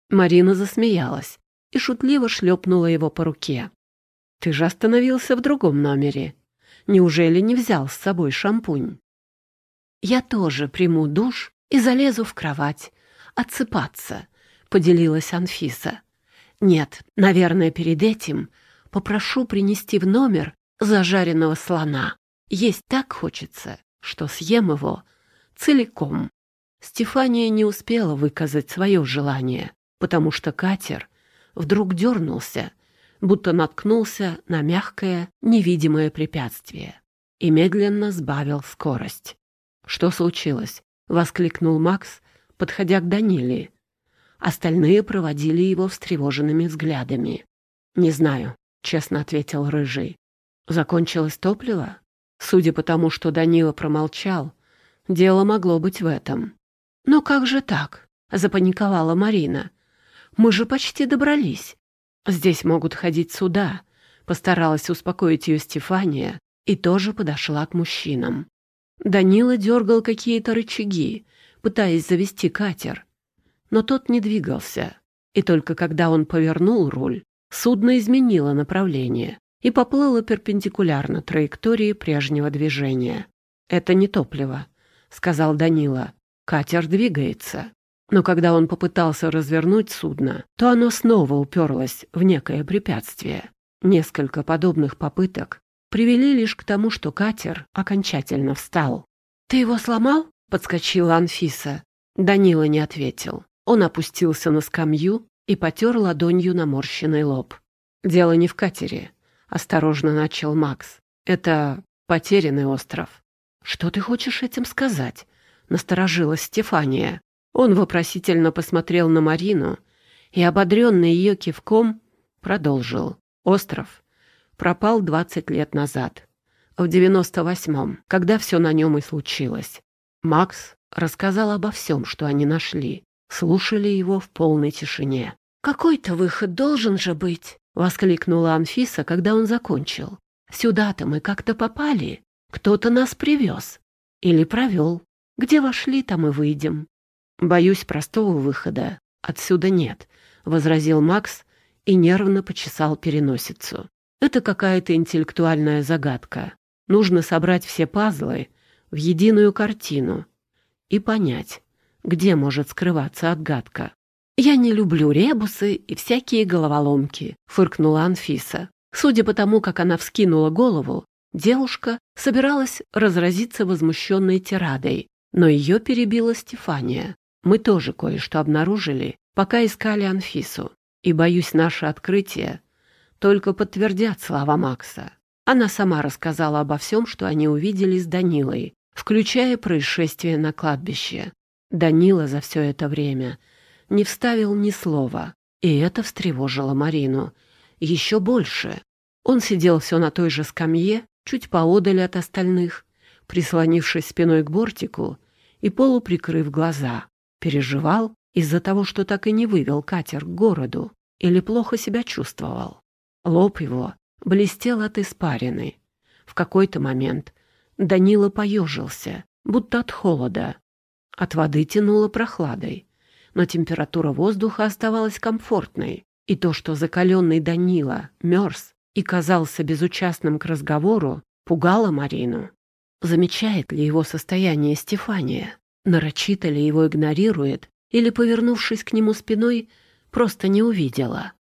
Марина засмеялась и шутливо шлепнула его по руке. «Ты же остановился в другом номере. Неужели не взял с собой шампунь?» «Я тоже приму душ и залезу в кровать, отсыпаться», — поделилась Анфиса. «Нет, наверное, перед этим попрошу принести в номер зажаренного слона. Есть так хочется, что съем его целиком». Стефания не успела выказать свое желание, потому что катер вдруг дернулся, будто наткнулся на мягкое, невидимое препятствие и медленно сбавил скорость. «Что случилось?» — воскликнул Макс, подходя к Даниле. Остальные проводили его встревоженными взглядами. «Не знаю», — честно ответил Рыжий. «Закончилось топливо?» Судя по тому, что Данила промолчал, дело могло быть в этом. «Но как же так?» — запаниковала Марина. «Мы же почти добрались. Здесь могут ходить суда», — постаралась успокоить ее Стефания и тоже подошла к мужчинам. Данила дергал какие-то рычаги, пытаясь завести катер. Но тот не двигался, и только когда он повернул руль, судно изменило направление и поплыло перпендикулярно траектории прежнего движения. «Это не топливо», — сказал Данила. «Катер двигается». Но когда он попытался развернуть судно, то оно снова уперлось в некое препятствие. Несколько подобных попыток привели лишь к тому, что катер окончательно встал. «Ты его сломал?» — подскочила Анфиса. Данила не ответил. Он опустился на скамью и потер ладонью наморщенный лоб. «Дело не в катере», — осторожно начал Макс. «Это потерянный остров». «Что ты хочешь этим сказать?» — насторожилась Стефания. Он вопросительно посмотрел на Марину и, ободренный ее кивком, продолжил. «Остров пропал двадцать лет назад, в девяносто восьмом, когда все на нем и случилось. Макс рассказал обо всем, что они нашли. Слушали его в полной тишине. «Какой-то выход должен же быть!» — воскликнула Анфиса, когда он закончил. «Сюда-то мы как-то попали. Кто-то нас привез. Или провел. Где вошли, там и выйдем». «Боюсь, простого выхода отсюда нет», — возразил Макс и нервно почесал переносицу. Это какая-то интеллектуальная загадка. Нужно собрать все пазлы в единую картину и понять, где может скрываться отгадка. «Я не люблю ребусы и всякие головоломки», — фыркнула Анфиса. Судя по тому, как она вскинула голову, девушка собиралась разразиться возмущенной тирадой, но ее перебила Стефания. «Мы тоже кое-что обнаружили, пока искали Анфису, и, боюсь, наше открытие только подтвердят слова Макса. Она сама рассказала обо всем, что они увидели с Данилой, включая происшествие на кладбище. Данила за все это время не вставил ни слова, и это встревожило Марину. Еще больше. Он сидел все на той же скамье, чуть поодаль от остальных, прислонившись спиной к бортику и полуприкрыв глаза. Переживал из-за того, что так и не вывел катер к городу, или плохо себя чувствовал. Лоб его блестел от испарины. В какой-то момент Данила поежился, будто от холода. От воды тянуло прохладой, но температура воздуха оставалась комфортной, и то, что закаленный Данила мерз и казался безучастным к разговору, пугало Марину. Замечает ли его состояние Стефания? Нарочито ли его игнорирует? Или, повернувшись к нему спиной, просто не увидела?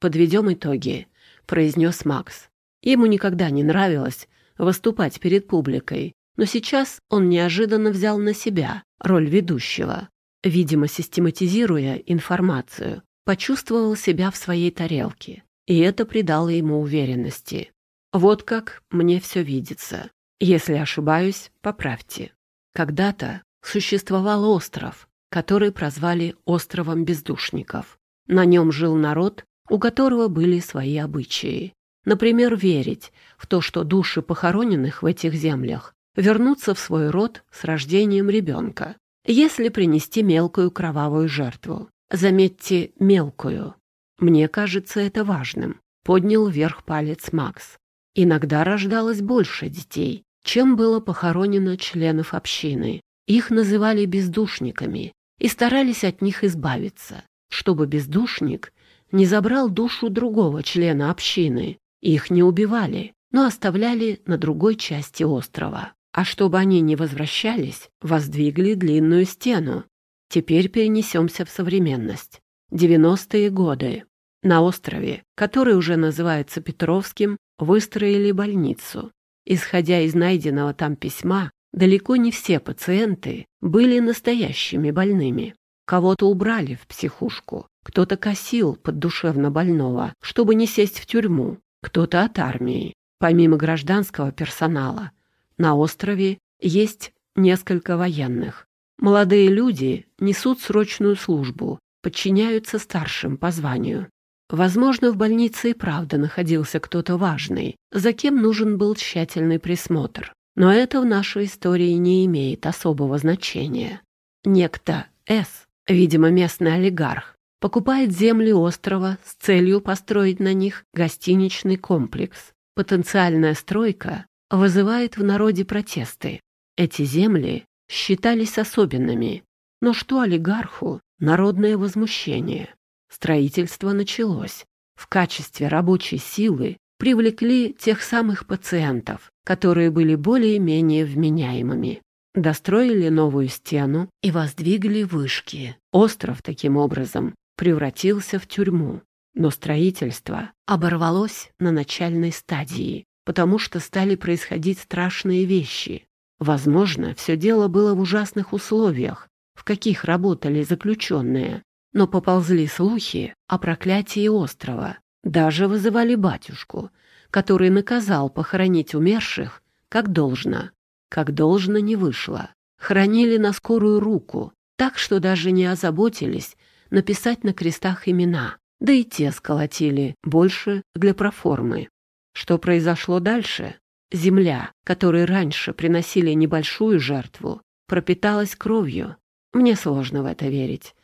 Подведем итоги. — произнес Макс. Ему никогда не нравилось выступать перед публикой, но сейчас он неожиданно взял на себя роль ведущего. Видимо, систематизируя информацию, почувствовал себя в своей тарелке, и это придало ему уверенности. Вот как мне все видится. Если ошибаюсь, поправьте. Когда-то существовал остров, который прозвали островом бездушников. На нем жил народ, у которого были свои обычаи. Например, верить в то, что души похороненных в этих землях вернуться в свой род с рождением ребенка, если принести мелкую кровавую жертву. Заметьте, мелкую. Мне кажется это важным. Поднял вверх палец Макс. Иногда рождалось больше детей, чем было похоронено членов общины. Их называли бездушниками и старались от них избавиться, чтобы бездушник не забрал душу другого члена общины. Их не убивали, но оставляли на другой части острова. А чтобы они не возвращались, воздвигли длинную стену. Теперь перенесемся в современность. 90-е годы. На острове, который уже называется Петровским, выстроили больницу. Исходя из найденного там письма, далеко не все пациенты были настоящими больными. Кого-то убрали в психушку, кто-то косил под душевно больного, чтобы не сесть в тюрьму, кто-то от армии. Помимо гражданского персонала, на острове есть несколько военных. Молодые люди несут срочную службу, подчиняются старшим по званию. Возможно, в больнице и правда находился кто-то важный, за кем нужен был тщательный присмотр. Но это в нашей истории не имеет особого значения. Некто С, видимо, местный олигарх, покупает земли острова с целью построить на них гостиничный комплекс. Потенциальная стройка вызывает в народе протесты. Эти земли считались особенными. Но что олигарху? Народное возмущение. Строительство началось. В качестве рабочей силы привлекли тех самых пациентов, которые были более-менее вменяемыми. Достроили новую стену и воздвигли вышки. Остров таким образом превратился в тюрьму. Но строительство оборвалось на начальной стадии, потому что стали происходить страшные вещи. Возможно, все дело было в ужасных условиях, в каких работали заключенные, но поползли слухи о проклятии острова. Даже вызывали батюшку, который наказал похоронить умерших как должно. Как должно не вышло. Хранили на скорую руку, так что даже не озаботились написать на крестах имена, да и те сколотили больше для проформы. Что произошло дальше? Земля, которой раньше приносили небольшую жертву, пропиталась кровью. Мне сложно в это верить.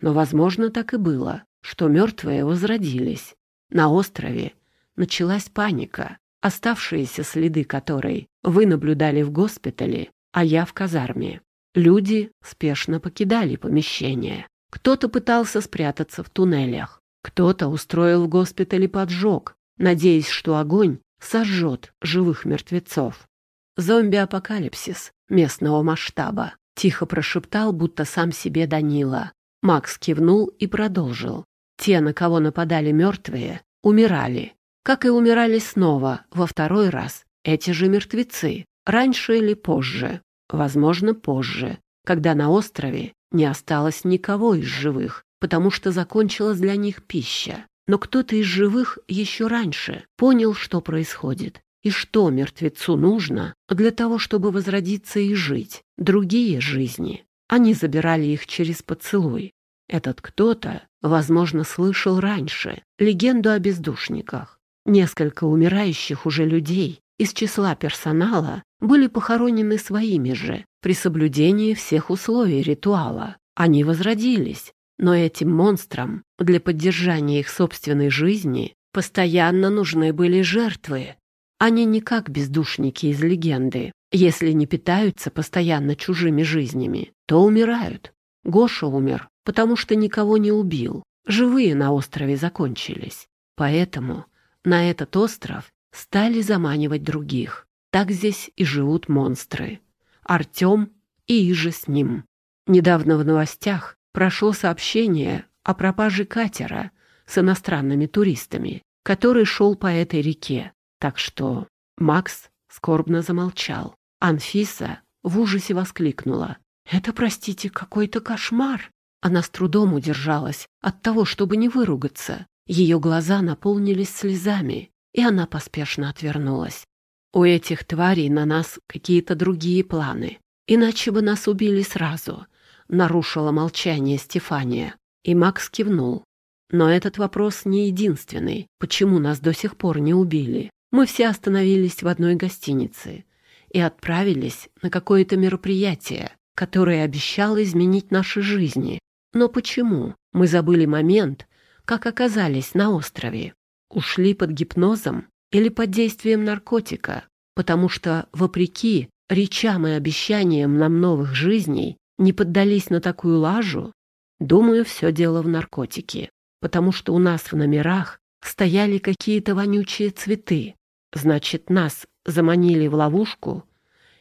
Но, возможно, так и было, что мертвые возродились. На острове началась паника, оставшиеся следы которой вы наблюдали в госпитале, а я в казарме. Люди спешно покидали помещение. Кто-то пытался спрятаться в туннелях, кто-то устроил в госпитале поджог, надеясь, что огонь сожжет живых мертвецов. «Зомби-апокалипсис местного масштаба», — тихо прошептал, будто сам себе Данила. Макс кивнул и продолжил. Те, на кого нападали мертвые, умирали. Как и умирали снова, во второй раз, эти же мертвецы, раньше или позже. Возможно, позже, когда на острове не осталось никого из живых, потому что закончилась для них пища. Но кто-то из живых еще раньше понял, что происходит, и что мертвецу нужно для того, чтобы возродиться и жить. Другие жизни. Они забирали их через поцелуй. Этот кто-то, возможно, слышал раньше легенду о бездушниках. Несколько умирающих уже людей из числа персонала были похоронены своими же при соблюдении всех условий ритуала. Они возродились, но этим монстрам для поддержания их собственной жизни постоянно нужны были жертвы. Они не как бездушники из легенды. Если не питаются постоянно чужими жизнями, то умирают. Гоша умер, потому что никого не убил. Живые на острове закончились. Поэтому на этот остров стали заманивать других. Так здесь и живут монстры. Артем и Иже с ним. Недавно в новостях прошло сообщение о пропаже катера с иностранными туристами, который шел по этой реке. Так что Макс скорбно замолчал. Анфиса в ужасе воскликнула. «Это, простите, какой-то кошмар!» Она с трудом удержалась от того, чтобы не выругаться. Ее глаза наполнились слезами, и она поспешно отвернулась. «У этих тварей на нас какие-то другие планы. Иначе бы нас убили сразу», — нарушила молчание Стефания. И Макс кивнул. «Но этот вопрос не единственный. Почему нас до сих пор не убили? Мы все остановились в одной гостинице и отправились на какое-то мероприятие, которое обещало изменить наши жизни. Но почему мы забыли момент, как оказались на острове? Ушли под гипнозом или под действием наркотика? Потому что, вопреки речам и обещаниям нам новых жизней, не поддались на такую лажу? Думаю, все дело в наркотике, потому что у нас в номерах стояли какие-то вонючие цветы. Значит, нас заманили в ловушку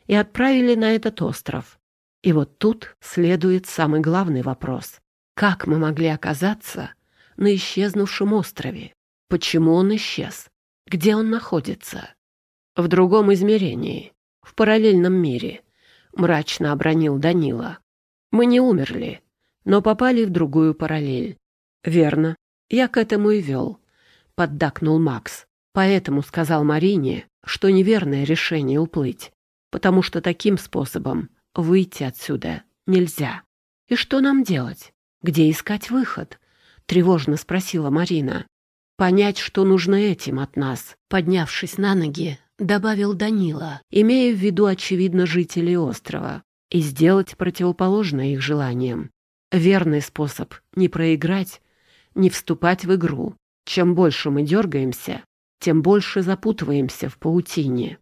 и отправили на этот остров. И вот тут следует самый главный вопрос. Как мы могли оказаться на исчезнувшем острове? Почему он исчез? Где он находится? В другом измерении, в параллельном мире, мрачно обронил Данила. Мы не умерли, но попали в другую параллель. Верно, я к этому и вел, поддакнул Макс. Поэтому сказал Марине, что неверное решение уплыть, потому что таким способом выйти отсюда нельзя. И что нам делать? Где искать выход? Тревожно спросила Марина. Понять, что нужно этим от нас. Поднявшись на ноги, добавил Данила, имея в виду, очевидно, жителей острова, и сделать противоположное их желаниям. Верный способ не проиграть, не вступать в игру. Чем больше мы дергаемся, тем больше запутываемся в паутине.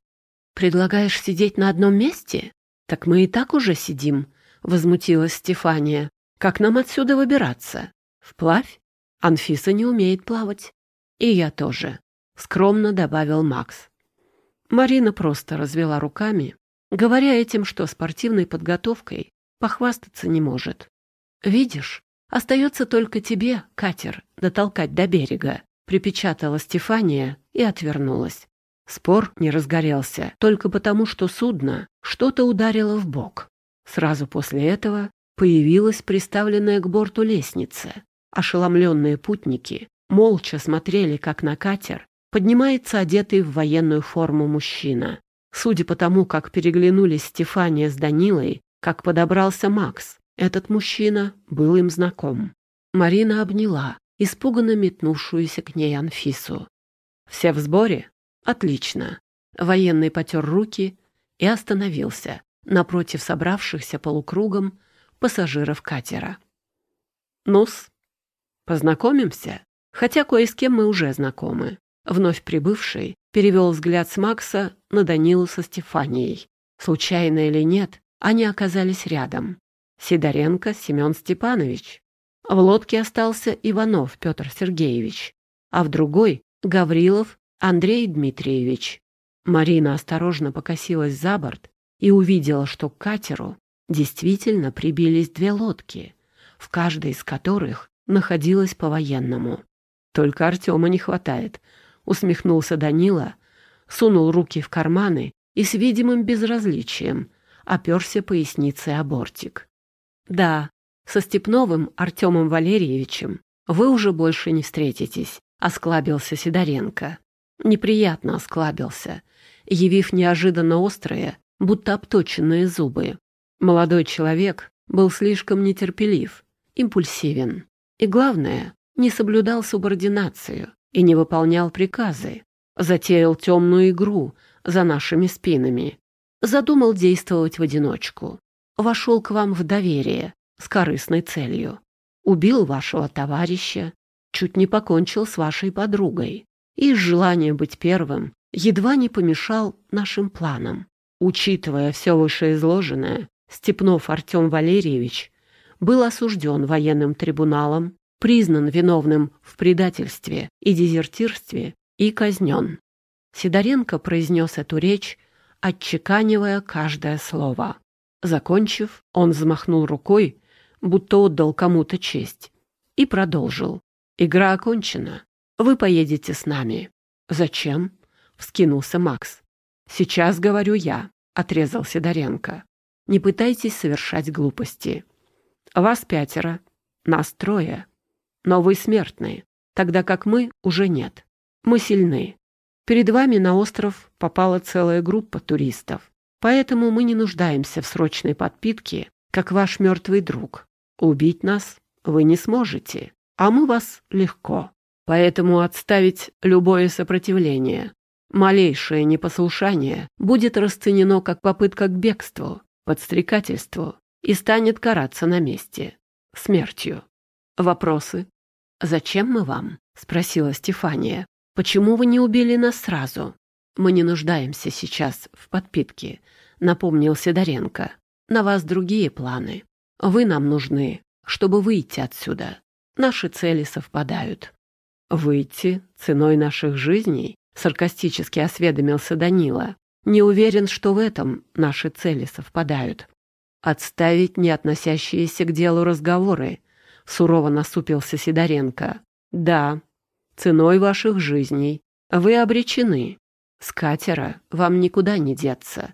«Предлагаешь сидеть на одном месте? Так мы и так уже сидим», — возмутилась Стефания. «Как нам отсюда выбираться? Вплавь? Анфиса не умеет плавать». «И я тоже», — скромно добавил Макс. Марина просто развела руками, говоря этим, что спортивной подготовкой похвастаться не может. «Видишь, остается только тебе, катер, дотолкать до берега», припечатала Стефания и отвернулась. Спор не разгорелся только потому, что судно что-то ударило в бок. Сразу после этого появилась приставленная к борту лестница. Ошеломленные путники молча смотрели, как на катер поднимается одетый в военную форму мужчина. Судя по тому, как переглянулись Стефания с Данилой, как подобрался Макс, этот мужчина был им знаком. Марина обняла испуганно метнувшуюся к ней Анфису. «Все в сборе? Отлично!» Военный потер руки и остановился напротив собравшихся полукругом пассажиров катера. «Ну-с, познакомимся? Хотя кое с кем мы уже знакомы». Вновь прибывший перевел взгляд с Макса на Данилу со Стефанией. Случайно или нет, они оказались рядом. Сидоренко Семен Степанович. В лодке остался Иванов Петр Сергеевич, а в другой — Гаврилов Андрей Дмитриевич. Марина осторожно покосилась за борт и увидела, что к катеру действительно прибились две лодки, в каждой из которых находилась по-военному. Только Артема не хватает, усмехнулся Данила, сунул руки в карманы и с видимым безразличием оперся поясницей о бортик. Да, со Степновым Артемом Валерьевичем вы уже больше не встретитесь, осклабился Сидоренко. Неприятно осклабился, явив неожиданно острые, будто обточенные зубы. Молодой человек был слишком нетерпелив, импульсивен. И главное, не соблюдал субординацию и не выполнял приказы. Затеял темную игру за нашими спинами. Задумал действовать в одиночку. Вошел к вам в доверие, с корыстной целью. Убил вашего товарища, чуть не покончил с вашей подругой и из желания быть первым едва не помешал нашим планам. Учитывая все вышеизложенное, Степнов Артем Валерьевич был осужден военным трибуналом, признан виновным в предательстве и дезертирстве и казнен. Сидоренко произнес эту речь, отчеканивая каждое слово. Закончив, он взмахнул рукой, будто отдал кому-то честь, и продолжил. «Игра окончена. Вы поедете с нами». «Зачем?» — вскинулся Макс. «Сейчас говорю я», — отрезал Сидоренко. «Не пытайтесь совершать глупости. Вас пятеро, нас трое. Но вы смертные, тогда как мы уже нет. Мы сильны. Перед вами на остров попала целая группа туристов. Поэтому мы не нуждаемся в срочной подпитке, как ваш мертвый друг. Убить нас вы не сможете, а мы вас легко. Поэтому отставить любое сопротивление. Малейшее непослушание будет расценено как попытка к бегству, подстрекательству и станет караться на месте. Смертью. Вопросы? «Зачем мы вам?» — спросила Стефания. «Почему вы не убили нас сразу?» «Мы не нуждаемся сейчас в подпитке», — напомнил Сидоренко. «На вас другие планы. Вы нам нужны, чтобы выйти отсюда. Наши цели совпадают». «Выйти ценой наших жизней?» — саркастически осведомился Данила. «Не уверен, что в этом наши цели совпадают». «Отставить не относящиеся к делу разговоры», — сурово насупился Сидоренко. «Да, ценой ваших жизней. Вы обречены. С катера вам никуда не деться.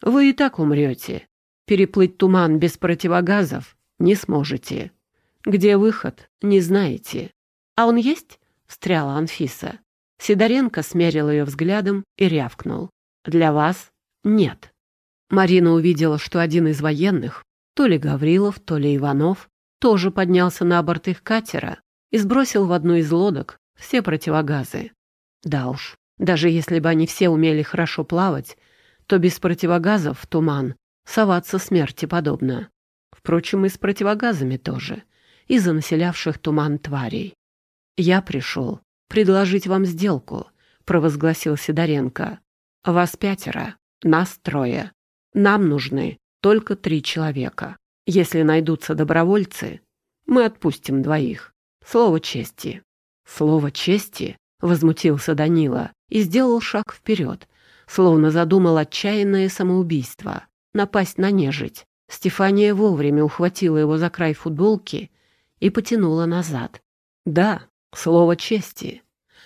Вы и так умрете. Переплыть туман без противогазов не сможете. Где выход, не знаете. А он есть?» — встряла Анфиса. Сидоренко смерил ее взглядом и рявкнул. «Для вас нет». Марина увидела, что один из военных, то ли Гаврилов, то ли Иванов, тоже поднялся на борт их катера и сбросил в одну из лодок все противогазы. Да уж, даже если бы они все умели хорошо плавать, то без противогазов в туман соваться смерти подобно. Впрочем, и с противогазами тоже, из-за населявших туман тварей. «Я пришел предложить вам сделку», — провозгласил Сидоренко. «Вас пятеро, нас трое. Нам нужны только три человека. Если найдутся добровольцы, мы отпустим двоих. Слово чести». «Слово чести?» — возмутился Данила и сделал шаг вперед, словно задумал отчаянное самоубийство, напасть на нежить. Стефания вовремя ухватила его за край футболки и потянула назад. «Да, слово чести,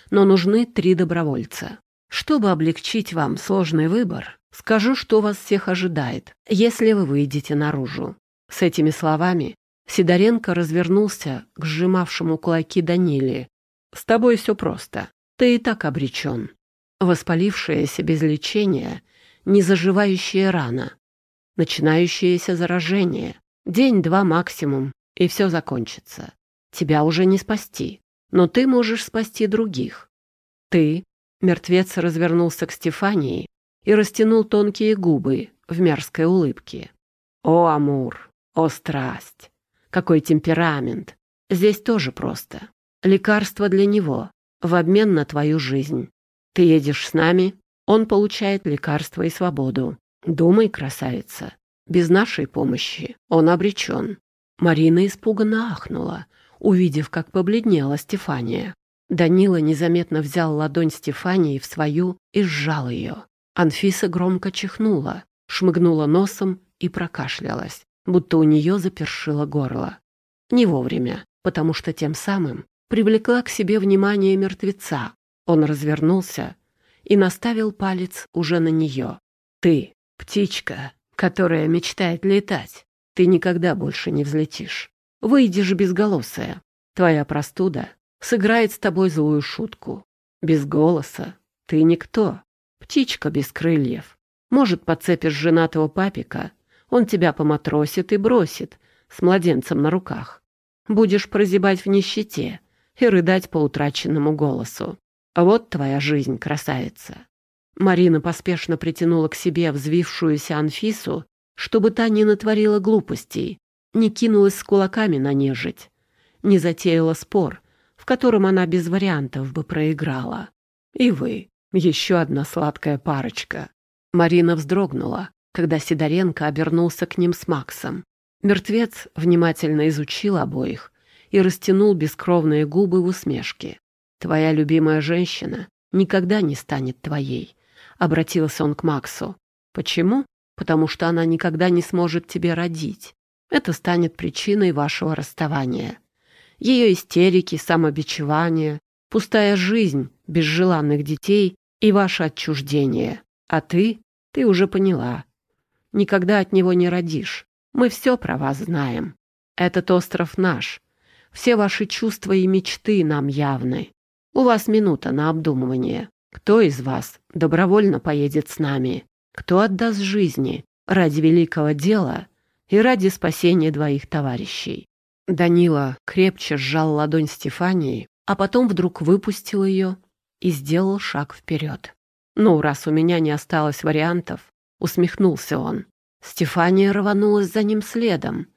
но нужны три добровольца. Чтобы облегчить вам сложный выбор, скажу, что вас всех ожидает, если вы выйдете наружу». С этими словами Сидоренко развернулся к сжимавшему кулаки Даниле. «С тобой все просто. Ты и так обречен. Воспалившаяся без лечения, незаживающая рана, начинающееся заражение, день-два максимум, и все закончится. Тебя уже не спасти, но ты можешь спасти других. Ты, мертвец развернулся к Стефании и растянул тонкие губы в мерзкой улыбке. О, Амур, о, страсть! Какой темперамент! Здесь тоже просто. Лекарство для него в обмен на твою жизнь. Ты едешь с нами, он получает лекарство и свободу. Думай, красавица, без нашей помощи он обречен. Марина испуганно ахнула, увидев, как побледнела Стефания. Данила незаметно взял ладонь Стефании в свою и сжал ее. Анфиса громко чихнула, шмыгнула носом и прокашлялась, будто у нее запершило горло. Не вовремя, потому что тем самым привлекла к себе внимание мертвеца. Он развернулся и наставил палец уже на нее. «Ты, птичка, которая мечтает летать, ты никогда больше не взлетишь. Выйдешь безголосая. Твоя простуда сыграет с тобой злую шутку. Без голоса ты никто. Птичка без крыльев. Может, подцепишь женатого папика, он тебя поматросит и бросит с младенцем на руках. Будешь прозябать в нищете и рыдать по утраченному голосу. Вот твоя жизнь, красавица. Марина поспешно притянула к себе взвившуюся Анфису, чтобы та не натворила глупостей, не кинулась с кулаками на нежить, не затеяла спор, в котором она без вариантов бы проиграла. И вы, еще одна сладкая парочка. Марина вздрогнула, когда Сидоренко обернулся к ним с Максом. Мертвец внимательно изучил обоих и растянул бескровные губы в усмешке. «Твоя любимая женщина никогда не станет твоей», — обратился он к Максу. «Почему? Потому что она никогда не сможет тебе родить. Это станет причиной вашего расставания. Ее истерики, самобичевание, пустая жизнь без желанных детей и ваше отчуждение. А ты, ты уже поняла. Никогда от него не родишь. Мы все про вас знаем. Этот остров наш. Все ваши чувства и мечты нам явны. У вас минута на обдумывание. Кто из вас добровольно поедет с нами? Кто отдаст жизни ради великого дела и ради спасения двоих товарищей. Данила крепче сжал ладонь Стефании, а потом вдруг выпустил ее и сделал шаг вперед. «Ну, раз у меня не осталось вариантов», — усмехнулся он. Стефания рванулась за ним следом,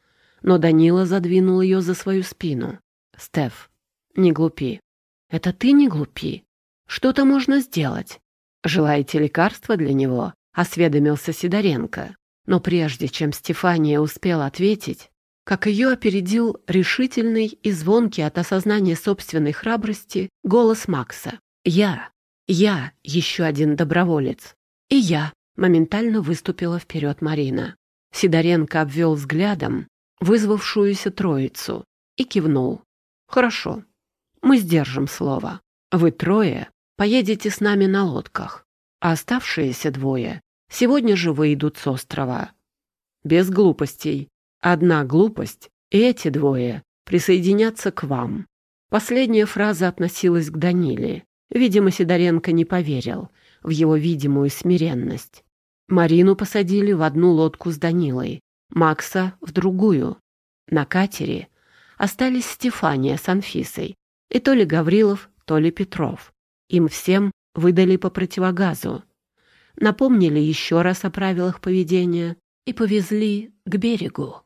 но Данила задвинул ее за свою спину. «Стеф, не глупи. Это ты не глупи. Что-то можно сделать. Желаете лекарства для него?» — осведомился Сидоренко. Но прежде чем Стефания успела ответить, как ее опередил решительный и звонкий от осознания собственной храбрости голос Макса. «Я! Я! Еще один доброволец! И я!» — моментально выступила вперед Марина. Сидоренко обвел взглядом вызвавшуюся троицу и кивнул. «Хорошо, мы сдержим слово. Вы трое поедете с нами на лодках, а оставшиеся двое сегодня же выйдут с острова. Без глупостей. Одна глупость, и эти двое присоединятся к вам». Последняя фраза относилась к Даниле. Видимо, Сидоренко не поверил в его видимую смиренность. Марину посадили в одну лодку с Данилой, Макса в другую. На катере остались Стефания с Анфисой, и то ли Гаврилов, то ли Петров. Им всем выдали по противогазу. Напомнили еще раз о правилах поведения и повезли к берегу.